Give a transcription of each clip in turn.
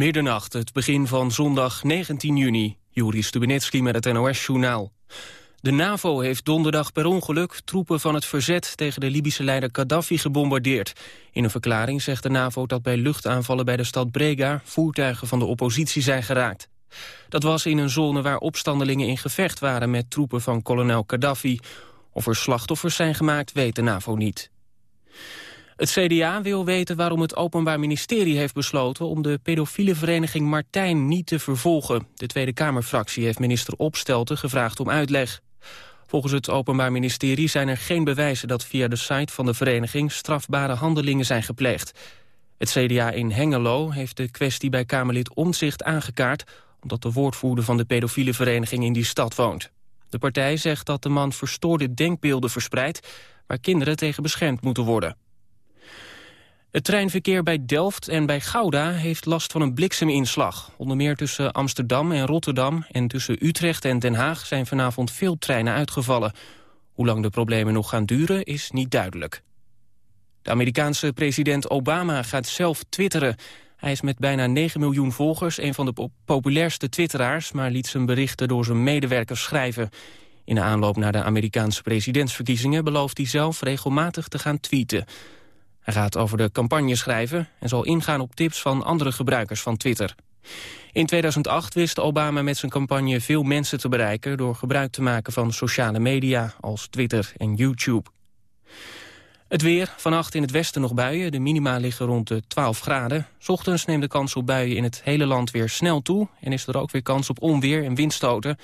Middernacht, het begin van zondag 19 juni. Juri Stubenitski met het NOS-journaal. De NAVO heeft donderdag per ongeluk troepen van het verzet... tegen de Libische leider Gaddafi gebombardeerd. In een verklaring zegt de NAVO dat bij luchtaanvallen bij de stad Brega... voertuigen van de oppositie zijn geraakt. Dat was in een zone waar opstandelingen in gevecht waren... met troepen van kolonel Gaddafi. Of er slachtoffers zijn gemaakt, weet de NAVO niet. Het CDA wil weten waarom het Openbaar Ministerie heeft besloten... om de pedofiele vereniging Martijn niet te vervolgen. De Tweede Kamerfractie heeft minister Opstelten gevraagd om uitleg. Volgens het Openbaar Ministerie zijn er geen bewijzen... dat via de site van de vereniging strafbare handelingen zijn gepleegd. Het CDA in Hengelo heeft de kwestie bij Kamerlid Omzicht aangekaart... omdat de woordvoerder van de pedofiele vereniging in die stad woont. De partij zegt dat de man verstoorde denkbeelden verspreidt... waar kinderen tegen beschermd moeten worden. Het treinverkeer bij Delft en bij Gouda heeft last van een blikseminslag. Onder meer tussen Amsterdam en Rotterdam en tussen Utrecht en Den Haag zijn vanavond veel treinen uitgevallen. Hoe lang de problemen nog gaan duren is niet duidelijk. De Amerikaanse president Obama gaat zelf twitteren. Hij is met bijna 9 miljoen volgers een van de populairste twitteraars... maar liet zijn berichten door zijn medewerkers schrijven. In de aanloop naar de Amerikaanse presidentsverkiezingen belooft hij zelf regelmatig te gaan tweeten... Hij gaat over de campagne schrijven en zal ingaan op tips van andere gebruikers van Twitter. In 2008 wist Obama met zijn campagne veel mensen te bereiken... door gebruik te maken van sociale media als Twitter en YouTube. Het weer, vannacht in het westen nog buien. De minima liggen rond de 12 graden. Ochtends neemt de kans op buien in het hele land weer snel toe... en is er ook weer kans op onweer en windstoten.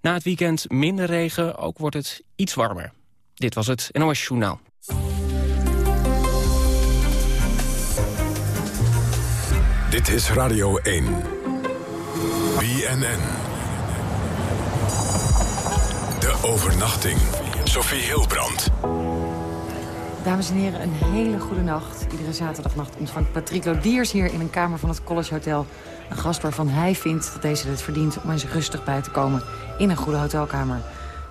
Na het weekend minder regen, ook wordt het iets warmer. Dit was het NOS Journaal. Dit is Radio 1. BNN. De overnachting. Sophie Hilbrand. Dames en heren, een hele goede nacht. Iedere zaterdagnacht ontvangt Patrick Lodiers hier in een kamer van het College Hotel. Een gast waarvan hij vindt dat deze het verdient om eens rustig bij te komen in een goede hotelkamer.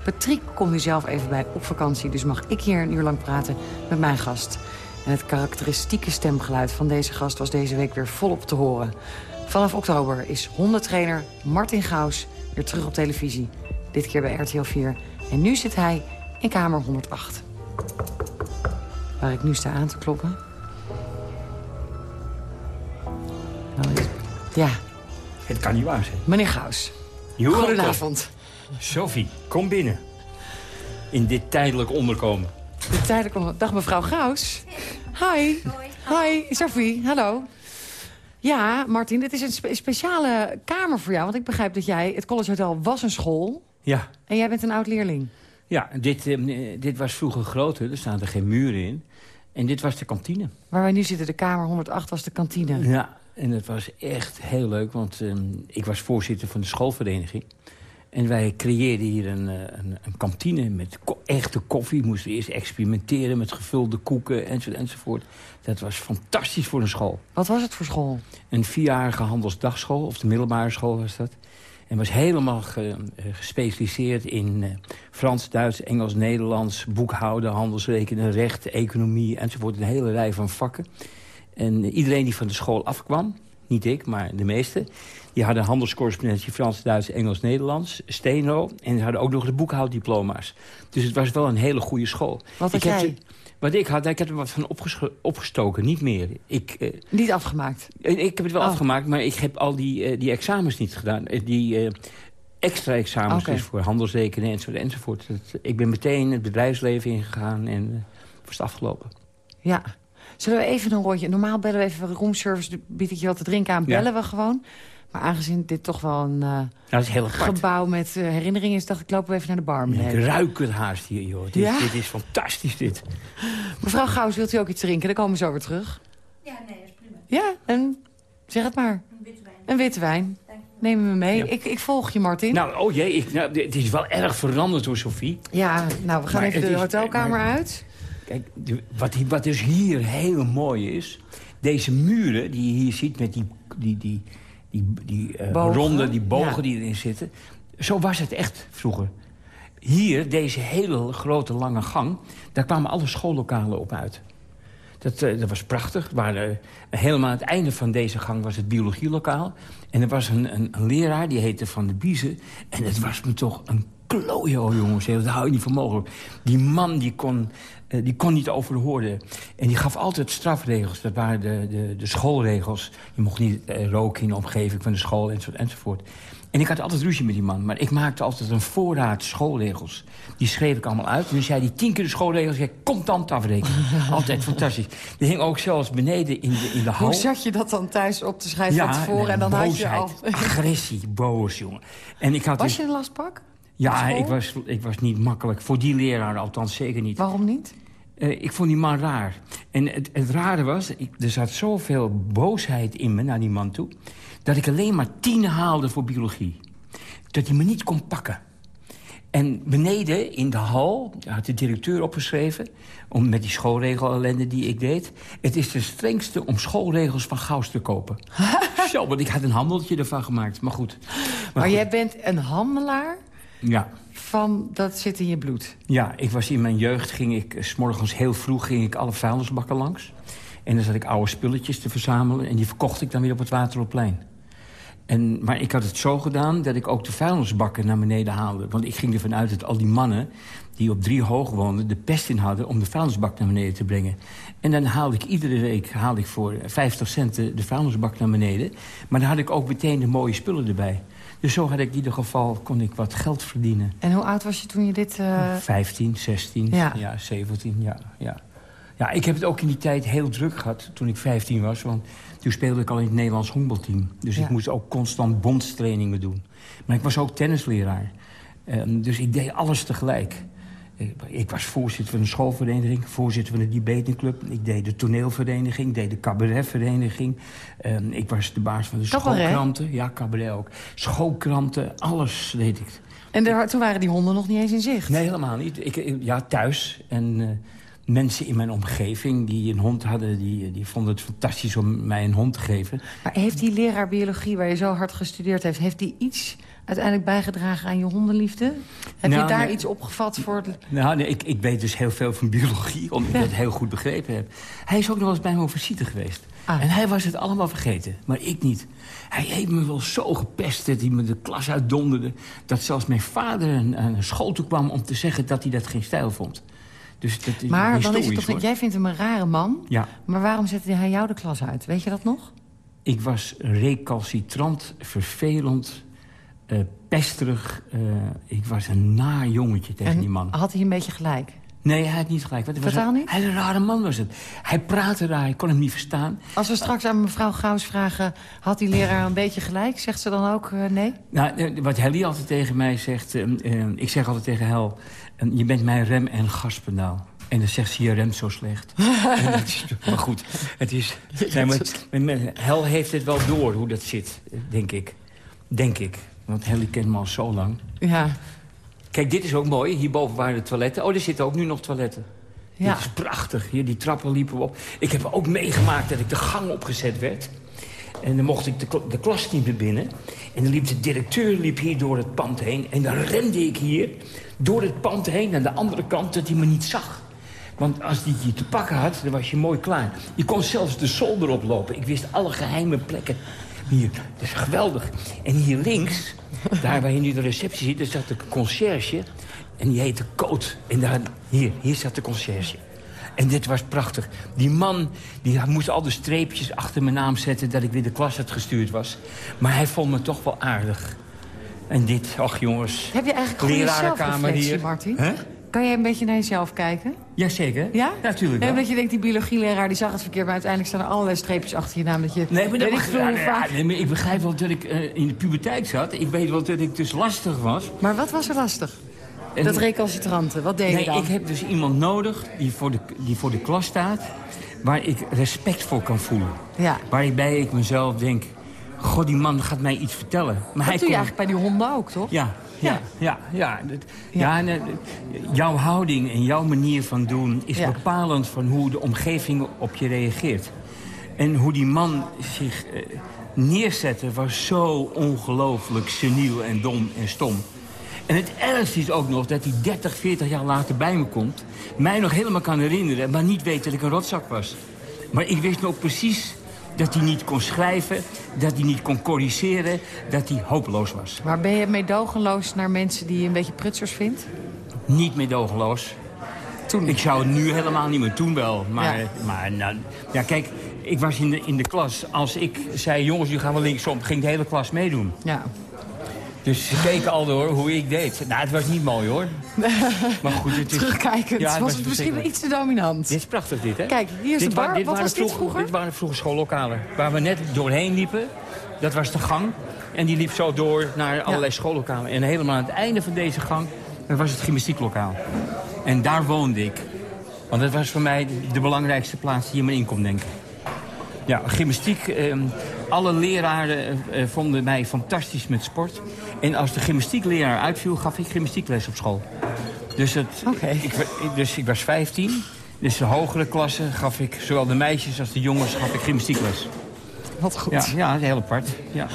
Patrick komt nu zelf even bij op vakantie, dus mag ik hier een uur lang praten met mijn gast. En het karakteristieke stemgeluid van deze gast was deze week weer volop te horen. Vanaf oktober is hondentrainer Martin Gaus weer terug op televisie. Dit keer bij RTL 4. En nu zit hij in kamer 108. Waar ik nu sta aan te kloppen. Nou, ja. Het kan niet waar zijn. Meneer Gaus. Goedenavond. Sophie, kom binnen. In dit tijdelijk onderkomen. De tijdelijk Dag mevrouw Gaus. Hi. Hoi. Hi, Sophie. Hallo. Ja, Martin, dit is een speciale kamer voor jou. Want ik begrijp dat jij... Het College Hotel was een school. Ja. En jij bent een oud-leerling. Ja, dit, eh, dit was vroeger groter. Er staan er geen muren in. En dit was de kantine. Waar wij nu zitten, de kamer 108, was de kantine. Ja, en het was echt heel leuk. Want uh, ik was voorzitter van de schoolvereniging. En wij creëerden hier een, eh, een, een kantine met echte koffie. Moesten eerst experimenteren met gevulde koeken enzovoort, enzovoort. Dat was fantastisch voor een school. Wat was het voor school? Een vierjarige handelsdagschool, of de middelbare school was dat. En was helemaal eh, gespecialiseerd in uh, Frans, Duits, Engels, Nederlands... boekhouden, handelsrekenen, recht, economie enzovoort. Een hele rij van vakken. En iedereen die van de school afkwam, niet ik, maar de meeste... Die hadden handelscorrespondentie Frans, Duits, Engels, Nederlands, Steno. En ze hadden ook nog de boekhouddiploma's. Dus het was wel een hele goede school. Wat had jij? wat ik had, ik heb er wat van opgestoken, niet meer. Ik, eh, niet afgemaakt? Ik, ik heb het wel oh. afgemaakt, maar ik heb al die, uh, die examens niet gedaan. Eh, die extra examens dus voor handelsrekenen enzovoort. enzovoort. ik ben meteen het bedrijfsleven ingegaan en was het afgelopen. Ja. Zullen we even een rondje... Normaal bellen we even roomservice, bied ik je wat te drinken aan, bellen we gewoon. Maar aangezien dit toch wel een uh, dat is heel gebouw met uh, herinneringen is... dacht ik, lopen we even naar de bar. Ik ruik het haast hier, joh. Dit, ja? dit is fantastisch, dit. Mevrouw Gauws, wilt u ook iets drinken? Dan komen we zo weer terug. Ja, nee, dat is prima. Ja, en zeg het maar. Een witte wijn. Een witte wijn. Neem me mee. Ik, ik volg je, Martin. Nou, oh jee, ik, nou, het is wel erg veranderd hoor, Sophie. Ja, nou, we gaan even de hotelkamer uit. Kijk, wat, wat dus hier heel mooi is... deze muren die je hier ziet met die, die, die, die, die uh, ronde, die bogen die erin zitten. Zo was het echt vroeger. Hier, deze hele grote lange gang, daar kwamen alle schoollokalen op uit. Dat, eh, dat was prachtig. Maar, uh, helemaal aan het einde van deze gang was het biologielokaal. En er was een, een, een leraar, die heette Van de Biezen. En het was me toch een klojo, jongens. Dat hou je niet voor mogelijk. Die man die kon, die kon niet over de hoorde. En die gaf altijd strafregels. Dat waren de, de, de schoolregels. Je mocht niet roken in de omgeving van de school, enzovoort. enzovoort. En ik had altijd ruzie met die man. Maar ik maakte altijd een voorraad schoolregels. Die schreef ik allemaal uit. En dan zei hij tien keer de schoolregels. Ik contant afrekenen. altijd fantastisch. Die hing ook zelfs beneden in de, in de hal. Hoe zat je dat dan thuis op te schrijven ja, van tevoren? en dan boosheid, had je al... agressie, boos, jongen. En ik had was je een lastpak? Ja, ik was, ik was niet makkelijk. Voor die leraar althans zeker niet. Waarom niet? Uh, ik vond die man raar. En het, het rare was, ik, er zat zoveel boosheid in me naar die man toe dat ik alleen maar tien haalde voor biologie. Dat hij me niet kon pakken. En beneden in de hal had de directeur opgeschreven... Om, met die schoolregel die ik deed... het is de strengste om schoolregels van Gauss te kopen. Zo, want ik had een handeltje ervan gemaakt, maar goed. Maar, maar jij bent een handelaar? Ja. Van, dat zit in je bloed? Ja, ik was in mijn jeugd, ging ik, s morgens heel vroeg ging ik alle vuilnisbakken langs. En dan zat ik oude spulletjes te verzamelen... en die verkocht ik dan weer op het Waterloopplein. En, maar ik had het zo gedaan dat ik ook de vuilnisbakken naar beneden haalde. Want ik ging ervan uit dat al die mannen die op drie hoog woonden... de pest in hadden om de vuilnisbak naar beneden te brengen. En dan haalde ik iedere week haalde ik voor 50 cent de vuilnisbak naar beneden. Maar dan had ik ook meteen de mooie spullen erbij. Dus zo had ik in ieder geval kon ik wat geld verdienen. En hoe oud was je toen je dit... Uh... 15, 16, ja. ja, 17, ja, ja. Ja, ik heb het ook in die tijd heel druk gehad toen ik 15 was. Want toen speelde ik al in het Nederlands honkbalteam. Dus ik moest ook constant bondstrainingen doen. Maar ik was ook tennisleraar. Um, dus ik deed alles tegelijk. Ik, was voorzitter van een schoolvereniging, voorzitter van de debatingclub. Ik deed de toneelvereniging, ik deed de cabaretvereniging. Um, ik was de baas van de cabaret? schoolkranten. Ja, cabaret ook. Schoolkranten, alles deed ik. En toen waren die honden nog niet eens in zicht? Nee, helemaal niet. Ik, ja, thuis. En... Uh, mensen in mijn omgeving die een hond hadden... Die, die vonden het fantastisch om mij een hond te geven. Maar heeft die leraar biologie waar je zo hard gestudeerd heeft... heeft die iets uiteindelijk bijgedragen aan je hondenliefde? Heb je nou, daar iets opgevat voor... Nou, nee, ik, ik weet dus heel veel van biologie, omdat ik dat heel goed begrepen heb. Hij is ook nog wel eens bij me over visite geweest. Ah. En hij was het allemaal vergeten, maar ik niet. Hij heeft me wel zo gepest dat hij me de klas uitdonderde... dat zelfs mijn vader naar school toe kwam om te zeggen dat hij dat geen stijl vond. Dus dat is maar dan is het toch, jij vindt hem een rare man. Ja. Maar waarom zette hij jou de klas uit? Weet je dat nog? Ik was recalcitrant, vervelend, uh, pesterig. Uh, ik was een naar jongetje tegen die man. had hij een beetje gelijk? Nee, hij had niet gelijk. Wat, Vertel niet? Hij een rare man was het. Hij praatte raar, ik kon hem niet verstaan. Als we straks aan mevrouw Gauws vragen... had die leraar een beetje gelijk? Zegt ze dan ook uh, nee? Nou, wat Helly altijd tegen mij zegt... ik zeg altijd tegen Hel... Je bent mijn rem- en gaspedaal. En dan zegt ze, je remt zo slecht. maar goed, het is... Nee, Hel heeft het wel door hoe dat zit, denk ik. Denk ik. Want Helly kent me al zo lang. Ja. Kijk, dit is ook mooi. Hierboven waren de toiletten. Oh, er zitten ook nu nog toiletten. Ja. Dit is prachtig. Hier, die trappen liepen we op. Ik heb ook meegemaakt dat ik de gang opgezet werd. En dan mocht ik de, de klas niet meer binnen. En dan liep de directeur liep hier door het pand heen. En dan rende ik hier door het pand heen aan de andere kant dat hij me niet zag. Want als hij je te pakken had, dan was je mooi klaar. Je kon zelfs de zolder oplopen. Ik wist alle geheime plekken. Hier, dat is geweldig. En hier links, daar waar je nu de receptie ziet... daar zat de conciërge. En die heette Coot. En daar, hier, hier zat de conciërge. En dit was prachtig. Die man die moest al de streepjes achter mijn naam zetten... dat ik weer de klas had gestuurd was. Maar hij vond me toch wel aardig. En dit, ach jongens. Heb je eigenlijk goede zelfreflectie, Martin? Kan jij een beetje naar jezelf kijken? Jazeker. Ja? Natuurlijk ja, dat je denkt, die biologieleraar die zag het verkeerd... maar uiteindelijk staan er allerlei streepjes achter je naam. Dat je, nee, maar, dat ik, ja, nee, maar ik begrijp wel dat ik uh, in de puberteit zat. Ik weet wel dat ik dus lastig was. Maar wat was er lastig? dat recalcitrante, wat deed nee, je dan? ik heb dus iemand nodig die voor, de, die voor de klas staat... waar ik respect voor kan voelen. Ja. Waarbij ik mezelf denk... God, die man gaat mij iets vertellen. Maar dat hij doe je eigenlijk bij die honden ook, toch? Ja, ja, ja. ja, ja. ja. jouw houding en jouw manier van doen... is bepalend van hoe de omgeving op je reageert. En hoe die man zich uh, neerzette was zo ongelooflijk seniel en dom en stom. En het ergste is ook nog dat hij 30, 40 jaar later bij me komt... mij nog helemaal kan herinneren, maar niet weet dat ik een rotzak was. Maar ik wist nog precies dat hij niet kon schrijven, dat hij niet kon corrigeren, dat hij hopeloos was. Maar ben je meedogenloos naar mensen die je een beetje prutsers vindt? Niet meedogenloos. Toen. Ik zou het nu helemaal niet meer, toen wel. Maar, maar nou, ja, kijk, ik was in de, in de klas. Als ik zei, jongens, nu gaan we linksom, ging de hele klas meedoen. Ja. Dus ze keken al door hoe ik deed. Nou, het was niet mooi, hoor. Maar goed, het is... Terugkijkend Ja, het was het misschien verschrikkelijk. iets te dominant. Dit is prachtig, dit, hè? Kijk, hier is dit de bar. wa- dit Wat waren was dit vroeger-? Dit waren vroeger schoollokalen. Waar we net doorheen liepen. Dat was de gang. En die liep zo door naar allerlei schoollokalen. En helemaal aan het einde van deze gang dat was het gymnastieklokaal. En daar woonde ik. Want dat was voor mij de, de belangrijkste plaats die je me in kon denken. Ja, gymnastiek. ehm, alle leraren eh, eh, vonden mij fantastisch met sport. En als de gymnastiekleraar uitviel, gaf ik gymnastiekles op school. Dus, het, ik, dus ik was 15. Dus de hogere klassen gaf ik, zowel de meisjes als de jongens, gaf ik gymnastiekles. Wat goed. Ja, heel apart. Ja.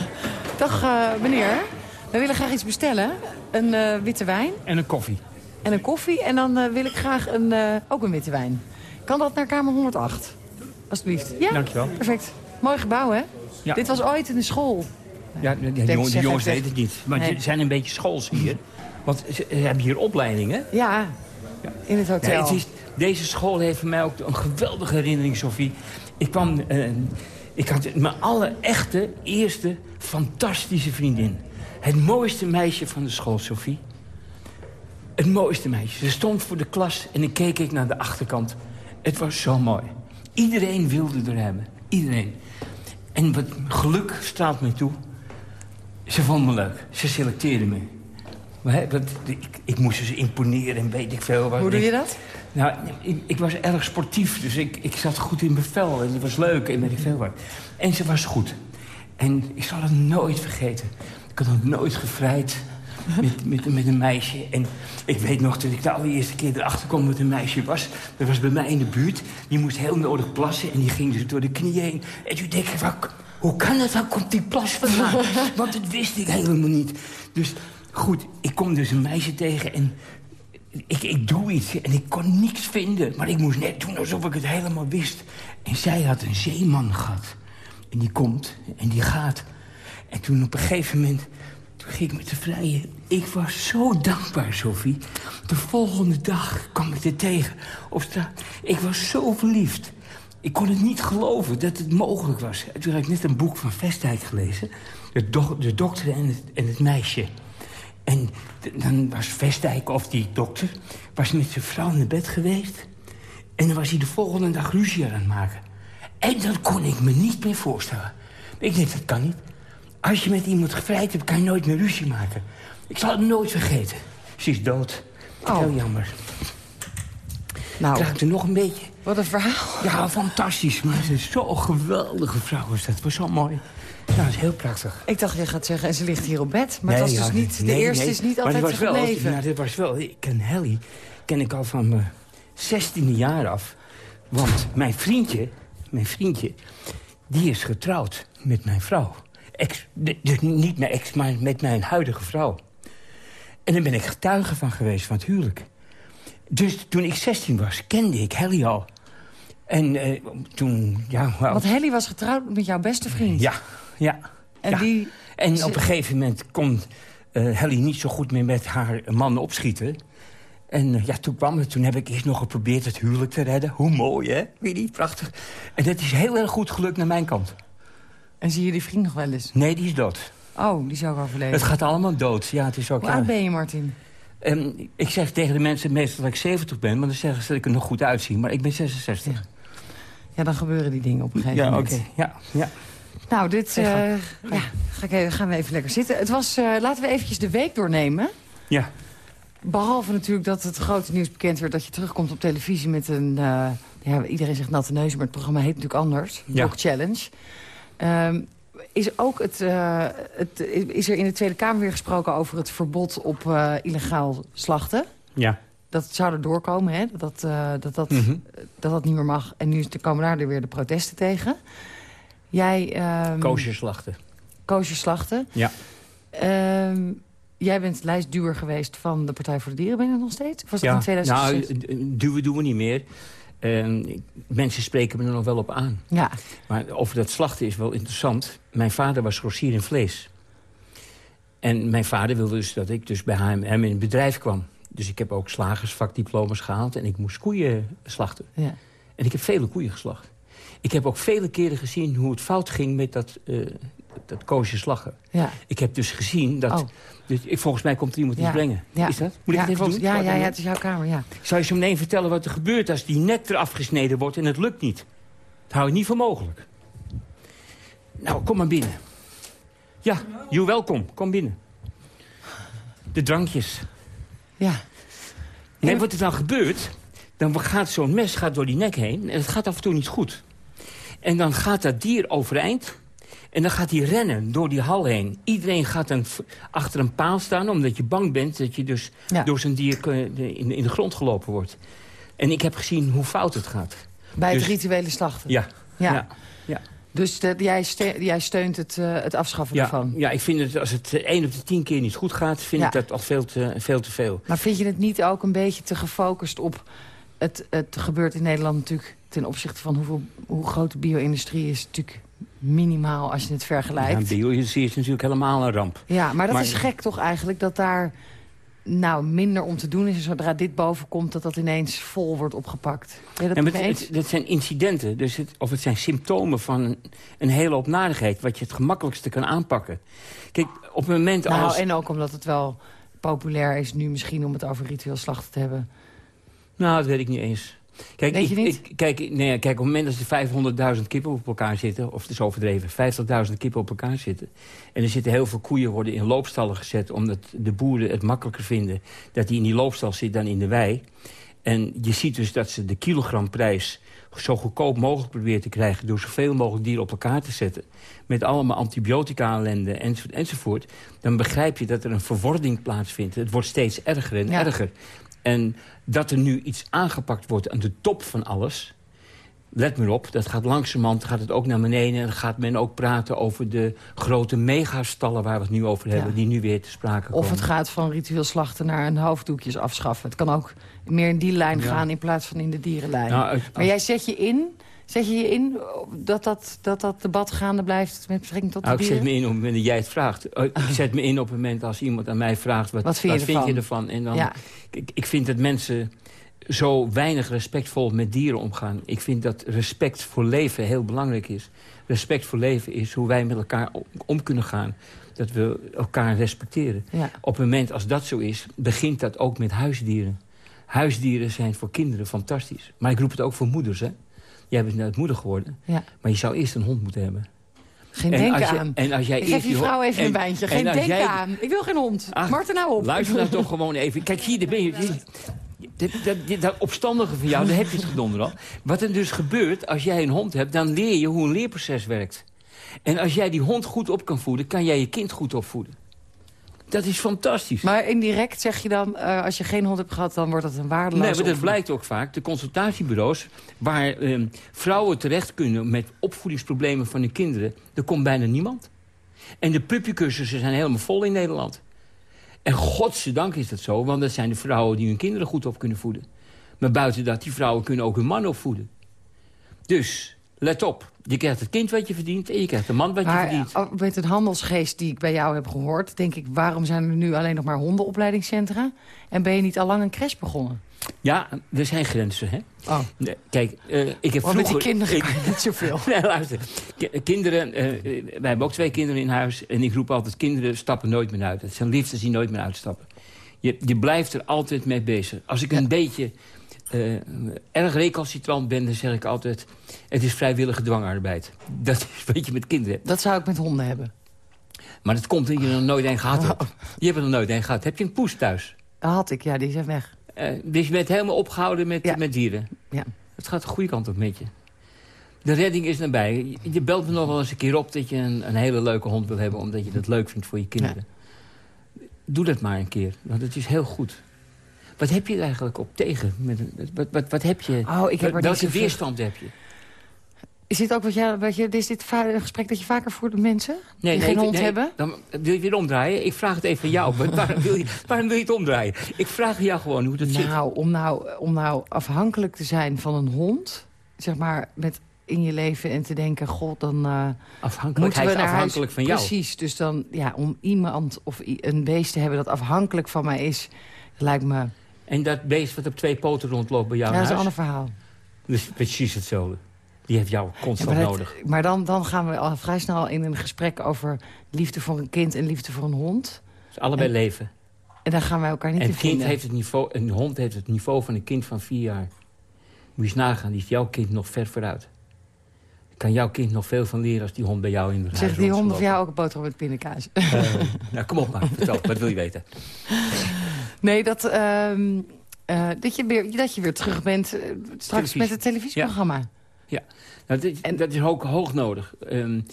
Dag eh, meneer, we willen graag iets bestellen. Een eh, witte wijn En een koffie. en een koffie. En dan wil ik graag een, eh, ook een witte wijn. Kan dat naar kamer 108? Alsjeblieft. Ja? Dankjewel. Perfect. Mooi gebouw, hè? Ja. Dit was ooit een school. Ja, de, jongen- de jongens even- weten het niet. Maar Nee. ze zijn een beetje schools hier. Want ze, ze hebben hier opleidingen. Ja, in het hotel. Ja, het is, deze school heeft voor mij ook een geweldige herinnering, Sophie. Ik kwam... eh, ik had mijn allerechte, eerste, fantastische vriendin. Het mooiste meisje van de school, Sophie. Het mooiste meisje. Ze stond voor de klas en dan keek ik naar de achterkant. Het was zo mooi. Iedereen wilde er hebben. Iedereen. En wat geluk straalt me toe. Ze vond me leuk. Ze selecteerde me. Maar, hè, wat, ik, ik moest ze imponeren en weet ik veel. wat. Hoe doe je dat? nou, ik, ik was erg sportief, dus ik, ik zat goed in mijn vel. En het was leuk en weet ik veel wat. En ze was goed. En ik zal het nooit vergeten. Ik had nog nooit gevrijd met, met, met een meisje. En ik weet nog dat ik de allereerste keer erachter kwam dat een meisje was. Dat was bij mij in de buurt. Die moest heel nodig plassen en die ging dus door de knieën heen. En toen denk ik, "Waar- hoe kan het? Waar komt die plas vandaan? Want dat wist ik helemaal niet. Dus goed, ik kom dus een meisje tegen en ik, ik doe iets en ik kon niks vinden. Maar ik moest net doen alsof ik het helemaal wist. En zij had een zeeman gehad. En die komt en die gaat. En toen op een gegeven moment... Toen ging ik met de vrije. Ik was zo dankbaar, Sophie. De volgende dag kwam ik er tegen op. Ik was zo verliefd. Ik kon het niet geloven dat het mogelijk was. En toen had ik net een boek van Vestdijk gelezen. De, do- de dokter en het, meisje. En dan was Vestdijk, of die dokter, was met zijn vrouw naar bed geweest. En dan was hij de volgende dag ruzie aan het maken. En dat kon ik me niet meer voorstellen. Ik denk, dat kan niet. Als je met iemand gevrijd hebt, kan je nooit meer ruzie maken. Ik zal het nooit vergeten. Ze is dood. Oh. Heel jammer. Nou, Ik raakte nog een beetje. wat een verhaal. Ja, fantastisch. Maar ze is zo'n geweldige vrouw. Is dat was zo mooi. Ja, dat is heel prachtig. Ik dacht, je gaat zeggen, en ze ligt hier op bed. Maar Nee, dat was ja, dus niet, de eerste nee. is niet Maar altijd was wel, gebleven. Ja, dit was wel. Ik ken Helly, ken ik al van mijn 16e jaar af. Want mijn vriendje, mijn vriendje, die is getrouwd met mijn vrouw. Ex, dus niet mijn ex, maar met mijn huidige vrouw. En daar ben ik getuige van geweest, van het huwelijk. Dus toen ik 16 was, kende ik Helly al. En eh, toen, ja... Want Helly was getrouwd met jouw beste vriend. ja, ja. En ja. die... En op een gegeven moment kon eh Helly niet zo goed meer met haar man opschieten. En eh, ja, toen kwam het. Toen heb ik eerst nog geprobeerd het huwelijk te redden. Hoe mooi, hè? Weet je niet? Prachtig. En dat is heel erg goed gelukt naar mijn kant. En zie je die vriend nog wel eens? Nee, die is dood. Oh, die is ook overleden. Het gaat allemaal dood. Ja, het is ook... Hoe oud ben je, Martin? Ehm, ik zeg tegen de mensen meestal dat ik 70 ben... maar dan zeggen ze dat ik er nog goed uitzie. Maar ik ben 66. Ja, dan gebeuren die dingen op een gegeven Ja, oké. moment. Ja, ja. Nou, dit ga- eh, ja, ga ik gaan we even lekker zitten. Het was, eh, laten we eventjes de week doornemen. ja. Behalve natuurlijk dat het grote nieuws bekend werd... dat je terugkomt op televisie met een... eh, ja, iedereen zegt natte neus, maar het programma heet natuurlijk anders. Ja. Challenge. Ehm, is, ook het, eh, het, is er in de Tweede Kamer weer gesproken over het verbod op eh, illegaal slachten? ja. Dat zou er doorkomen, hè? Dat dat, eh, dat, dat, Mhm. dat dat niet meer mag. En nu komen daar weer de protesten tegen. Jij... ehm Koosje slachten. Koosje slachten. Ja. Ehm, jij bent lijstduwer geweest van de Partij voor de Dieren. Ben je dat nog steeds? Of was dat in 2006? Nou, duwen doen we niet meer. En mensen spreken me er nog wel op aan. Ja. Maar over dat slachten is wel interessant. Mijn vader was grossier in vlees. En mijn vader wilde dus dat ik dus bij hem in het bedrijf kwam. Dus ik heb ook slagersvakdiploma's gehaald en ik moest koeien slachten. ja. En ik heb vele koeien geslacht. Ik heb ook vele keren gezien hoe het fout ging met dat, uh, dat koosje slachten. Ja. Ik heb dus gezien dat... Oh. Dus ik, volgens mij komt er iemand Ja. iets brengen. Ja. Is dat? Moet ik het even doen? Ja, Wat ja, ja, het is jouw kamer, ja. Zal je zo meteen vertellen wat er gebeurt als die nek eraf gesneden wordt en het lukt niet. Dat hou ik niet voor mogelijk. Nou, kom maar binnen. Ja, you welkom. Kom binnen. De drankjes. Ja. Nee, wat er dan gebeurt, dan gaat zo'n mes gaat door die nek heen... en het gaat af en toe niet goed. En dan gaat dat dier overeind... en dan gaat hij rennen door die hal heen. Iedereen gaat dan achter een paal staan... omdat je bang bent dat je dus Ja. door zijn dier in, in de grond gelopen wordt. En ik heb gezien hoe fout het gaat. Bij het Dus- rituele slachten. Ja, Ja. ja. ja. Dus jij, ste- jij steunt het, eh, het afschaffen Ja, ervan. ja, ik vind het als het eh, één op de tien keer niet goed gaat... vind ik dat al veel te, veel te veel. Maar vind je het niet ook een beetje te gefocust op... Het, het gebeurt in Nederland natuurlijk ten opzichte van hoeveel, hoe groot de bio-industrie is... natuurlijk minimaal als je het Ja, vergelijkt. bio-industrie is natuurlijk helemaal een ramp. Ja, maar dat Maar- is gek toch eigenlijk dat daar nou, minder om te doen is... en zodra dit boven komt, dat dat ineens vol wordt opgepakt. Dat Ja, het, het- dat zijn incidenten, dus het, of het zijn symptomen van een, een hele hoop narigheid... wat je het gemakkelijkste kan aanpakken. Kijk, op het moment Nou, als... en ook omdat het wel populair is nu misschien om het over ritueel slachten te hebben. Nou, dat weet ik niet eens. Kijk, Weet je ik, niet? Ik, kijk, nee, kijk, op het moment dat er 500.000 kippen op elkaar zitten... of het is overdreven, 50.000 kippen op elkaar zitten... en er zitten heel veel koeien worden in loopstallen gezet... omdat de boeren het makkelijker vinden dat die in die loopstal zit dan in de wei... En je ziet dus dat ze de kilogramprijs zo goedkoop mogelijk proberen te krijgen... door zoveel mogelijk dieren op elkaar te zetten. Met allemaal antibiotica-ellende enzovoort, enzovoort. Dan begrijp je dat er een verwording plaatsvindt. Het wordt steeds erger en Ja. erger. En dat er nu iets aangepakt wordt aan de top van alles... Let maar op, dat gaat langzamerhand gaat het ook naar beneden... en dan gaat men ook praten over de grote megastallen... waar we het nu over hebben, Ja. die nu weer te sprake komen. Of het gaat van ritueel slachten naar een hoofddoekjes afschaffen. Het kan ook meer in die lijn Ja. gaan in plaats van in de dierenlijn. Nou, het- maar jij zet je in, zet je je in dat dat, dat, dat debat gaande blijft met betrekking tot de Nou, ik zet me in op het moment dat jij het vraagt. Oh, Ik zet me in op het moment als iemand aan mij vraagt... wat, Wat vind je ervan? ervan? En dan, Ja. ik, ik vind dat mensen zo weinig respectvol met dieren omgaan. Ik vind dat respect voor leven heel belangrijk is. Respect voor leven is hoe wij met elkaar om, om kunnen gaan. Dat we elkaar respecteren. Ja. Op het moment als dat zo is, begint dat ook met huisdieren. Huisdieren zijn voor kinderen fantastisch. Maar ik roep het ook voor moeders, hè. Jij bent net moeder geworden. Ja. Maar je zou eerst een hond moeten hebben. Geen En denken als je- aan. en als jij ik geef die vrouw even een en- wijntje. en Geen denken jij- aan. Ik wil geen hond. Ach, Marten nou op. Luister nou toch gewoon even. Kijk, hier, daar ben je. Dat, dat, dat, dat opstandige van jou, daar heb je het gedonder al. Wat er dus gebeurt, als jij een hond hebt... dan leer je hoe een leerproces werkt. En als jij die hond goed op kan voeden... kan jij je kind goed opvoeden. Dat is fantastisch. Maar indirect zeg je dan, eh, als je geen hond hebt gehad... dan wordt dat een waardeloos Nee, maar dat blijkt ook vaak. De consultatiebureaus waar ehm, vrouwen terecht kunnen... met opvoedingsproblemen van hun kinderen... er komt bijna niemand. En de puppycursussen zijn helemaal vol in Nederland. En godzijdank is dat zo, want dat zijn de vrouwen... die hun kinderen goed op kunnen voeden. Maar buiten dat, die vrouwen kunnen ook hun man opvoeden. Dus, let op. Je krijgt het kind wat je verdient... en je krijgt de man wat je verdient. eh, met het handelsgeest die ik bij jou heb gehoord... denk ik, waarom zijn er nu alleen nog maar hondenopleidingscentra? En ben je niet al lang een crash begonnen? Ja, er zijn grenzen, hè? Oh, Nee, kijk, eh, ik heb want met die vroeger... kinderen ik- niet zoveel. Nee, luister. Ki- Kinderen, eh, wij hebben ook twee kinderen in huis. En ik roep altijd, kinderen stappen nooit meer uit. Het zijn liefdes die nooit meer uitstappen. Je, je blijft er altijd mee bezig. Als ik een beetje eh, erg recalcitrant ben, dan zeg ik altijd... het is vrijwillige dwangarbeid. Dat is wat je met kinderen hebt. Dat zou ik met honden hebben. Maar dat komt omdat je er nog nooit een gehad hebt. Je hebt er nog nooit een gehad. Heb je een poes thuis? Dat had ik, ja, die zijn weg. Eh, dus je bent helemaal opgehouden met, Ja. met dieren. Ja. Het gaat de goede kant op met je. De redding is nabij. Je- Je belt me nog wel eens een keer op dat je een, een hele leuke hond wil hebben... omdat je dat leuk vindt voor je kinderen. Doe dat maar een keer, want het is heel goed. Wat heb je er eigenlijk op tegen? Met wat, wat, wat heb je? Oh, ik heb Welke weerstand heb je? Is dit ook wat jij, wat je, is dit een gesprek dat je vaker voert met mensen nee, die nee, geen hond nee, hebben? Dan wil je weer omdraaien. Ik vraag het even van jou. waarom, wil je, waarom wil je het omdraaien? Ik vraag jou gewoon hoe dat nou, zit. Om nou, om nou afhankelijk te zijn van een hond, zeg maar met in je leven en te denken, god, dan uh, Afhankelijkheid we afhankelijk van jou. Precies, dus dan, ja, om iemand of een beest te hebben dat afhankelijk van mij is, lijkt me... En dat beest wat op twee poten rondloopt bij jou Ja, dat is een ander verhaal. Dus precies hetzelfde. Die heeft jou constant maar nodig. Maar dan, dan gaan we al vrij snel in een gesprek over liefde voor een kind en liefde voor een hond. Dus allebei leven. En dan gaan wij elkaar niet en een kind heeft het niveau, Een hond heeft het niveau van een kind van vier jaar. Moet je eens nagaan, die is jouw kind nog ver vooruit. Kan jouw kind nog veel van leren als die hond bij jou in de Zegt die hond of jou ook een boterham met pindakaas? Uh, nou, kom op maar, vertel. wat wil je weten? Nee, dat, uh, uh, dat, je weer, dat je weer terug bent uh, straks Televisie. met het televisieprogramma. Ja. ja. Nou, dat, en, dat is ook hoog nodig. Um,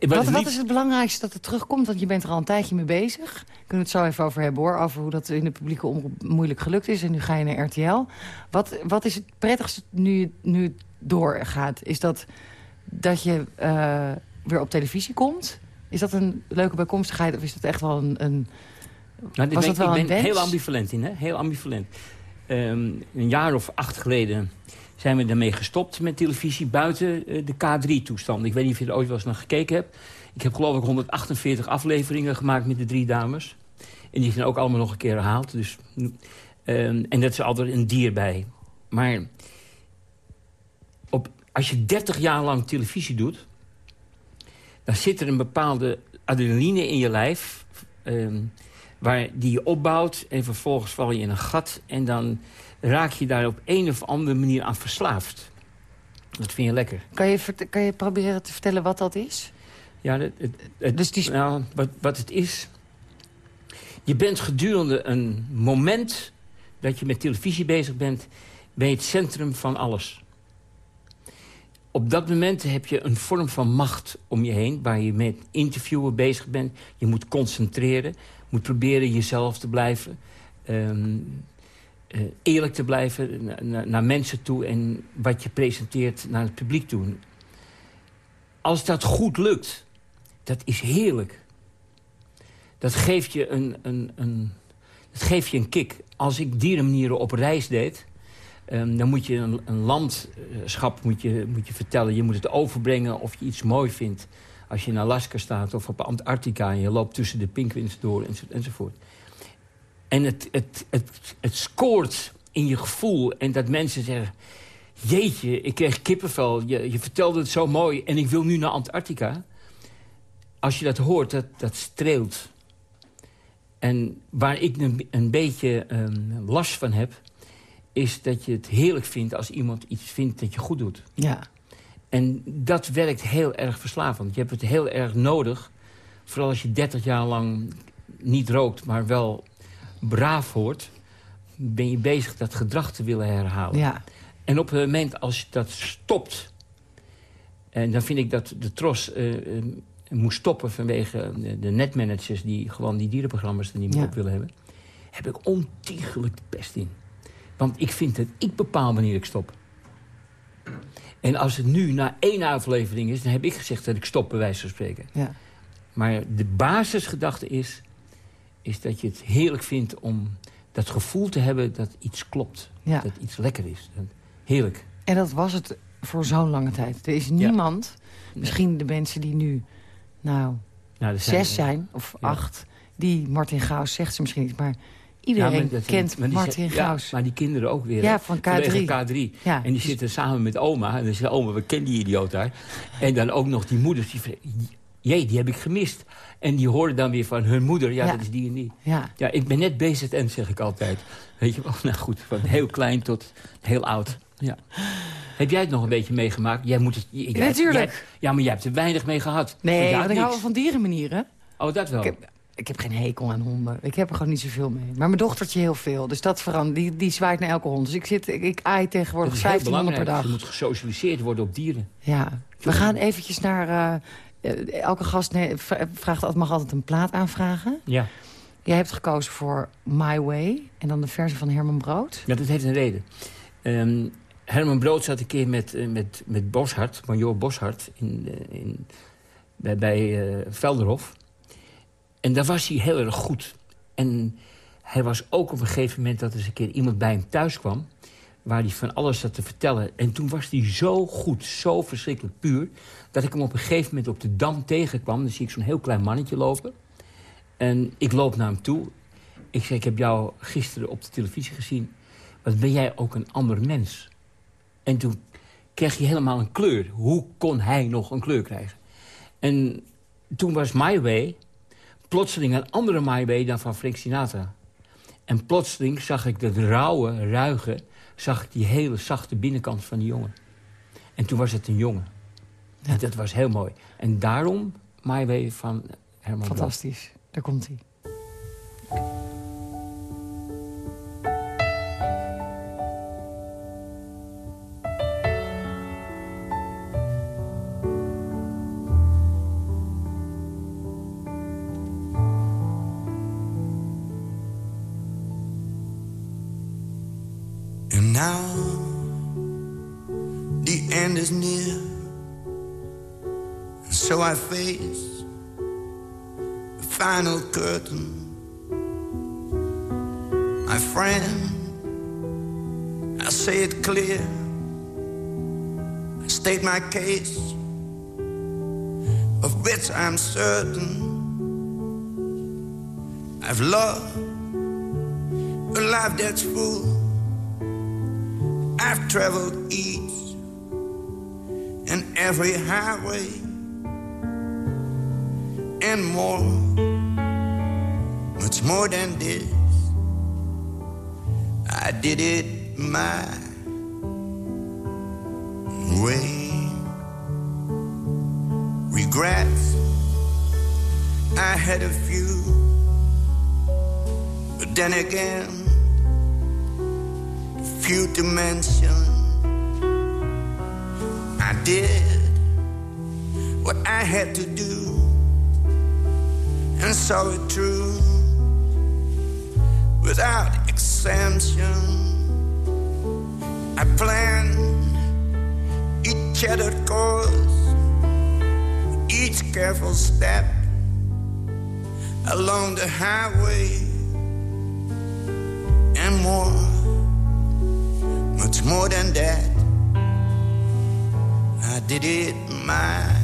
wat, wat, is het belangrijkste dat het terugkomt? Want je bent er al een tijdje mee bezig. Kunnen we het zo even over hebben hoor. Over hoe dat in de publieke omroep moeilijk gelukt is. En nu ga je naar RTL. Wat, wat is het prettigste nu, nu het doorgaat? Is dat dat je weer op televisie komt? Is dat een leuke bijkomstigheid of is dat echt wel een... een nou, was dat wel ik ben heel ambivalent in, hè? Heel ambivalent. Um, een jaar of acht geleden zijn we ermee gestopt met televisie buiten uh, de K3-toestand. Ik weet niet of je er ooit wel eens naar gekeken hebt. Ik heb geloof ik 148 afleveringen gemaakt met de drie dames. En die zijn ook allemaal nog een keer herhaald. Dus, um, en dat is altijd een dier bij. Maar op als je 30 jaar lang televisie doet... dan zit er een bepaalde adrenaline in je lijf... Ehm, waar, die je opbouwt en vervolgens val je in een gat... en dan raak je daar op een of andere manier aan verslaafd. Dat vind je lekker. Kan je, kan je proberen te vertellen wat dat is? Ja, het, het, dus die... nou, wat, wat het is... Je bent gedurende een moment dat je met televisie bezig bent... ben je het centrum van alles op dat moment heb je een vorm van macht om je heen... waar je met interviewen bezig bent. Je moet concentreren. Moet proberen jezelf te blijven. Ehm, eh, eerlijk te blijven naar mensen toe... en wat je presenteert naar het publiek toe. Als dat goed lukt, dat is heerlijk. Dat geeft je een, een, een, dat geeft je een kick. Als ik dierenmanieren op reis deed Um, dan moet je een, een, landschap moet je, moet je vertellen. Je moet het overbrengen of je iets mooi vindt. Als je in Alaska staat of op Antarctica... en je loopt tussen de pinkwins door enzovoort. En het, het, het, het scoort in je gevoel. En dat mensen zeggen... Jeetje, ik kreeg kippenvel. Je, je vertelde het zo mooi en ik wil nu naar Antarctica. Als je dat hoort, dat, dat streelt. En waar ik een, een beetje um, last van heb is dat je het heerlijk vindt als iemand iets vindt dat je goed doet. Ja. En dat werkt heel erg verslavend. Je hebt het heel erg nodig. Vooral als je 30 jaar lang niet rookt, maar wel braaf hoort... ben je bezig dat gedrag te willen herhalen. Ja. En op het moment als je dat stopt... en dan vind ik dat de Tros uh, uh, moest stoppen vanwege de netmanagers... die gewoon die dierenprogramma's er niet meer op willen hebben... heb ik ontiegelijk de pest in. Want ik vind dat ik bepaal wanneer ik stop. En als het nu na één aflevering is... dan heb ik gezegd dat ik stop, bij wijze van spreken. Ja. Maar de basisgedachte is... is dat je het heerlijk vindt om dat gevoel te hebben dat iets klopt. Dat iets lekker is. Heerlijk. En dat was het voor zo'n lange tijd. Er is niemand, misschien de mensen die nu... nou, nou zes zijn, of acht... die Martin Gauws zegt ze misschien niet... maar Iedereen kent Martin Gauws. maar die kinderen ook weer. Ja, van K3. K3. Ja. En die zitten samen met oma. En dan zeggen oma, we kennen die idioot daar. En dan ook nog die moeders. Die jee, die heb ik gemist. En die horen dan weer van hun moeder. Ja, dat is die en die. Ja. ja, ik ben net BZN, zeg ik altijd. Weet je wel, nou goed. Van heel klein tot heel oud. Ja. Heb jij het nog een beetje meegemaakt? Jij moet het, jij, Natuurlijk. ja, maar jij hebt er weinig mee gehad. Nee, ik hou van dierenmanieren. Oh, dat wel. Ik heb geen hekel aan honden. Ik heb er gewoon niet zoveel mee. Maar mijn dochtertje heel veel. Dus dat verandert. Die, die zwaait naar elke hond. Dus ik, zit, ik, ik aai tegenwoordig 15 honden per dag. Je moet gesocialiseerd worden op dieren. Ja. We gaan eventjes naar... Uh, elke gast nee, vraagt, mag altijd een plaat aanvragen. Ja. Jij hebt gekozen voor My Way. En dan de versie van Herman Brood. Ja, dat heeft een reden. Um, Herman Brood zat een keer met, uh, met, met Boshart, major Boshart... In, uh, in, bij, bij uh, Velderhof. En daar was hij heel erg goed. En hij was ook op een gegeven moment dat er eens een keer iemand bij hem thuis kwam... waar hij van alles zat te vertellen. En toen was hij zo goed, zo verschrikkelijk puur... dat ik hem op een gegeven moment op de Dam tegenkwam. Dan zie ik zo'n heel klein mannetje lopen. En ik loop naar hem toe. Ik zeg, ik heb jou gisteren op de televisie gezien. Wat ben jij ook een ander mens? En toen kreeg je helemaal een kleur. Hoe kon hij nog een kleur krijgen? En toen was My Way plotseling een andere Way dan van Frank Sinatra. En plotseling zag ik dat rauwe, ruige... zag ik die hele zachte binnenkant van die jongen. En toen was het een jongen. En dat was heel mooi. En daarom My Way van Herman Fantastisch. Daar komt hij. Face the final curtain. My friend, I say it clear, I state my case, of which I'm certain. I've loved a life that's full. I've traveled each and every highway and more, much more than this. I did it my way. Regrets, I had a few, but then again, few to mention. I did what I had to do and saw it through without exemption. I planned each shattered course, each careful step along the highway and more much more than that. I did it my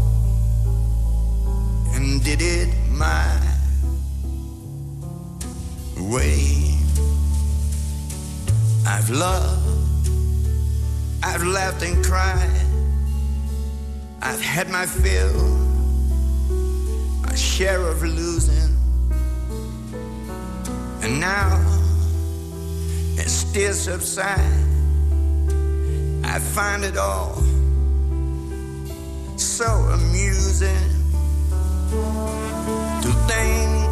and did it my way. I've loved, I've laughed and cried, I've had my fill, my share of losing, and now it still subside. I find it all so amusing to think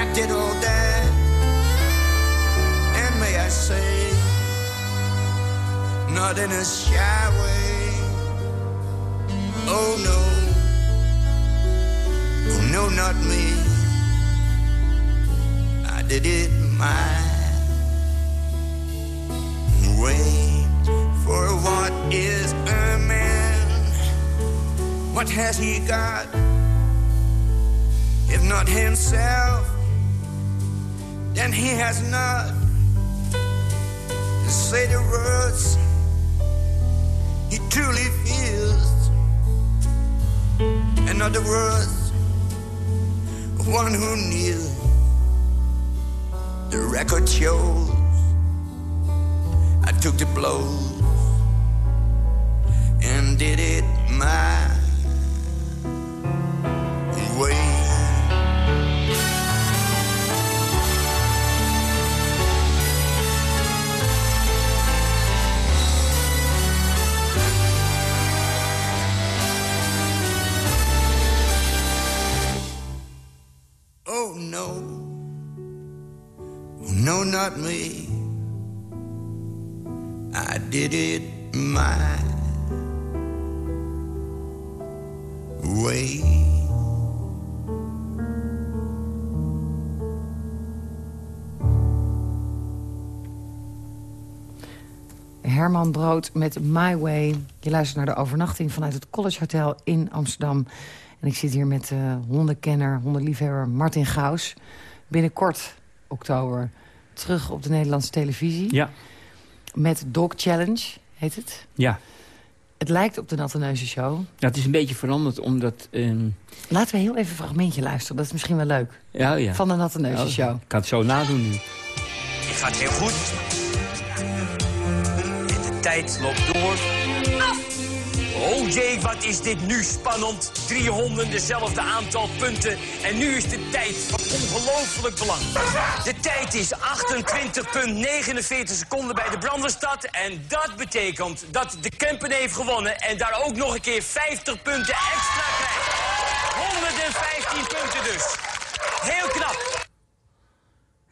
I did all that, and may I say, not in a shy way. Oh no, oh no, not me. I did it my way. For what is? What has he got? If not himself, then he has not to say the words he truly feels. In other words, one who kneels. The record shows I took the blows and did it my way. Herman Brood met My Way. Je luistert naar de overnachting vanuit het College Hotel in Amsterdam. En ik zit hier met uh, hondenkenner, hondenliefhebber Martin Gaus. Binnenkort, oktober, terug op de Nederlandse televisie. Ja. Met Dog Challenge, heet het. Ja. Het lijkt op de Natte Show. Ja, het is een beetje veranderd omdat... Um... Laten we heel even een fragmentje luisteren. Dat is misschien wel leuk. Ja, ja. Van de Natte Show. Ik kan het zo nadoen nu. Het gaat heel goed. En de tijd loopt door. Oh jee, wat is dit nu spannend. Drie honden, dezelfde aantal punten. En nu is de tijd van ongelooflijk belang. De tijd is 28,49 seconden bij de Branderstad. En dat betekent dat de Kempen heeft gewonnen. En daar ook nog een keer 50 punten extra krijgt. 115 punten dus. Heel knap.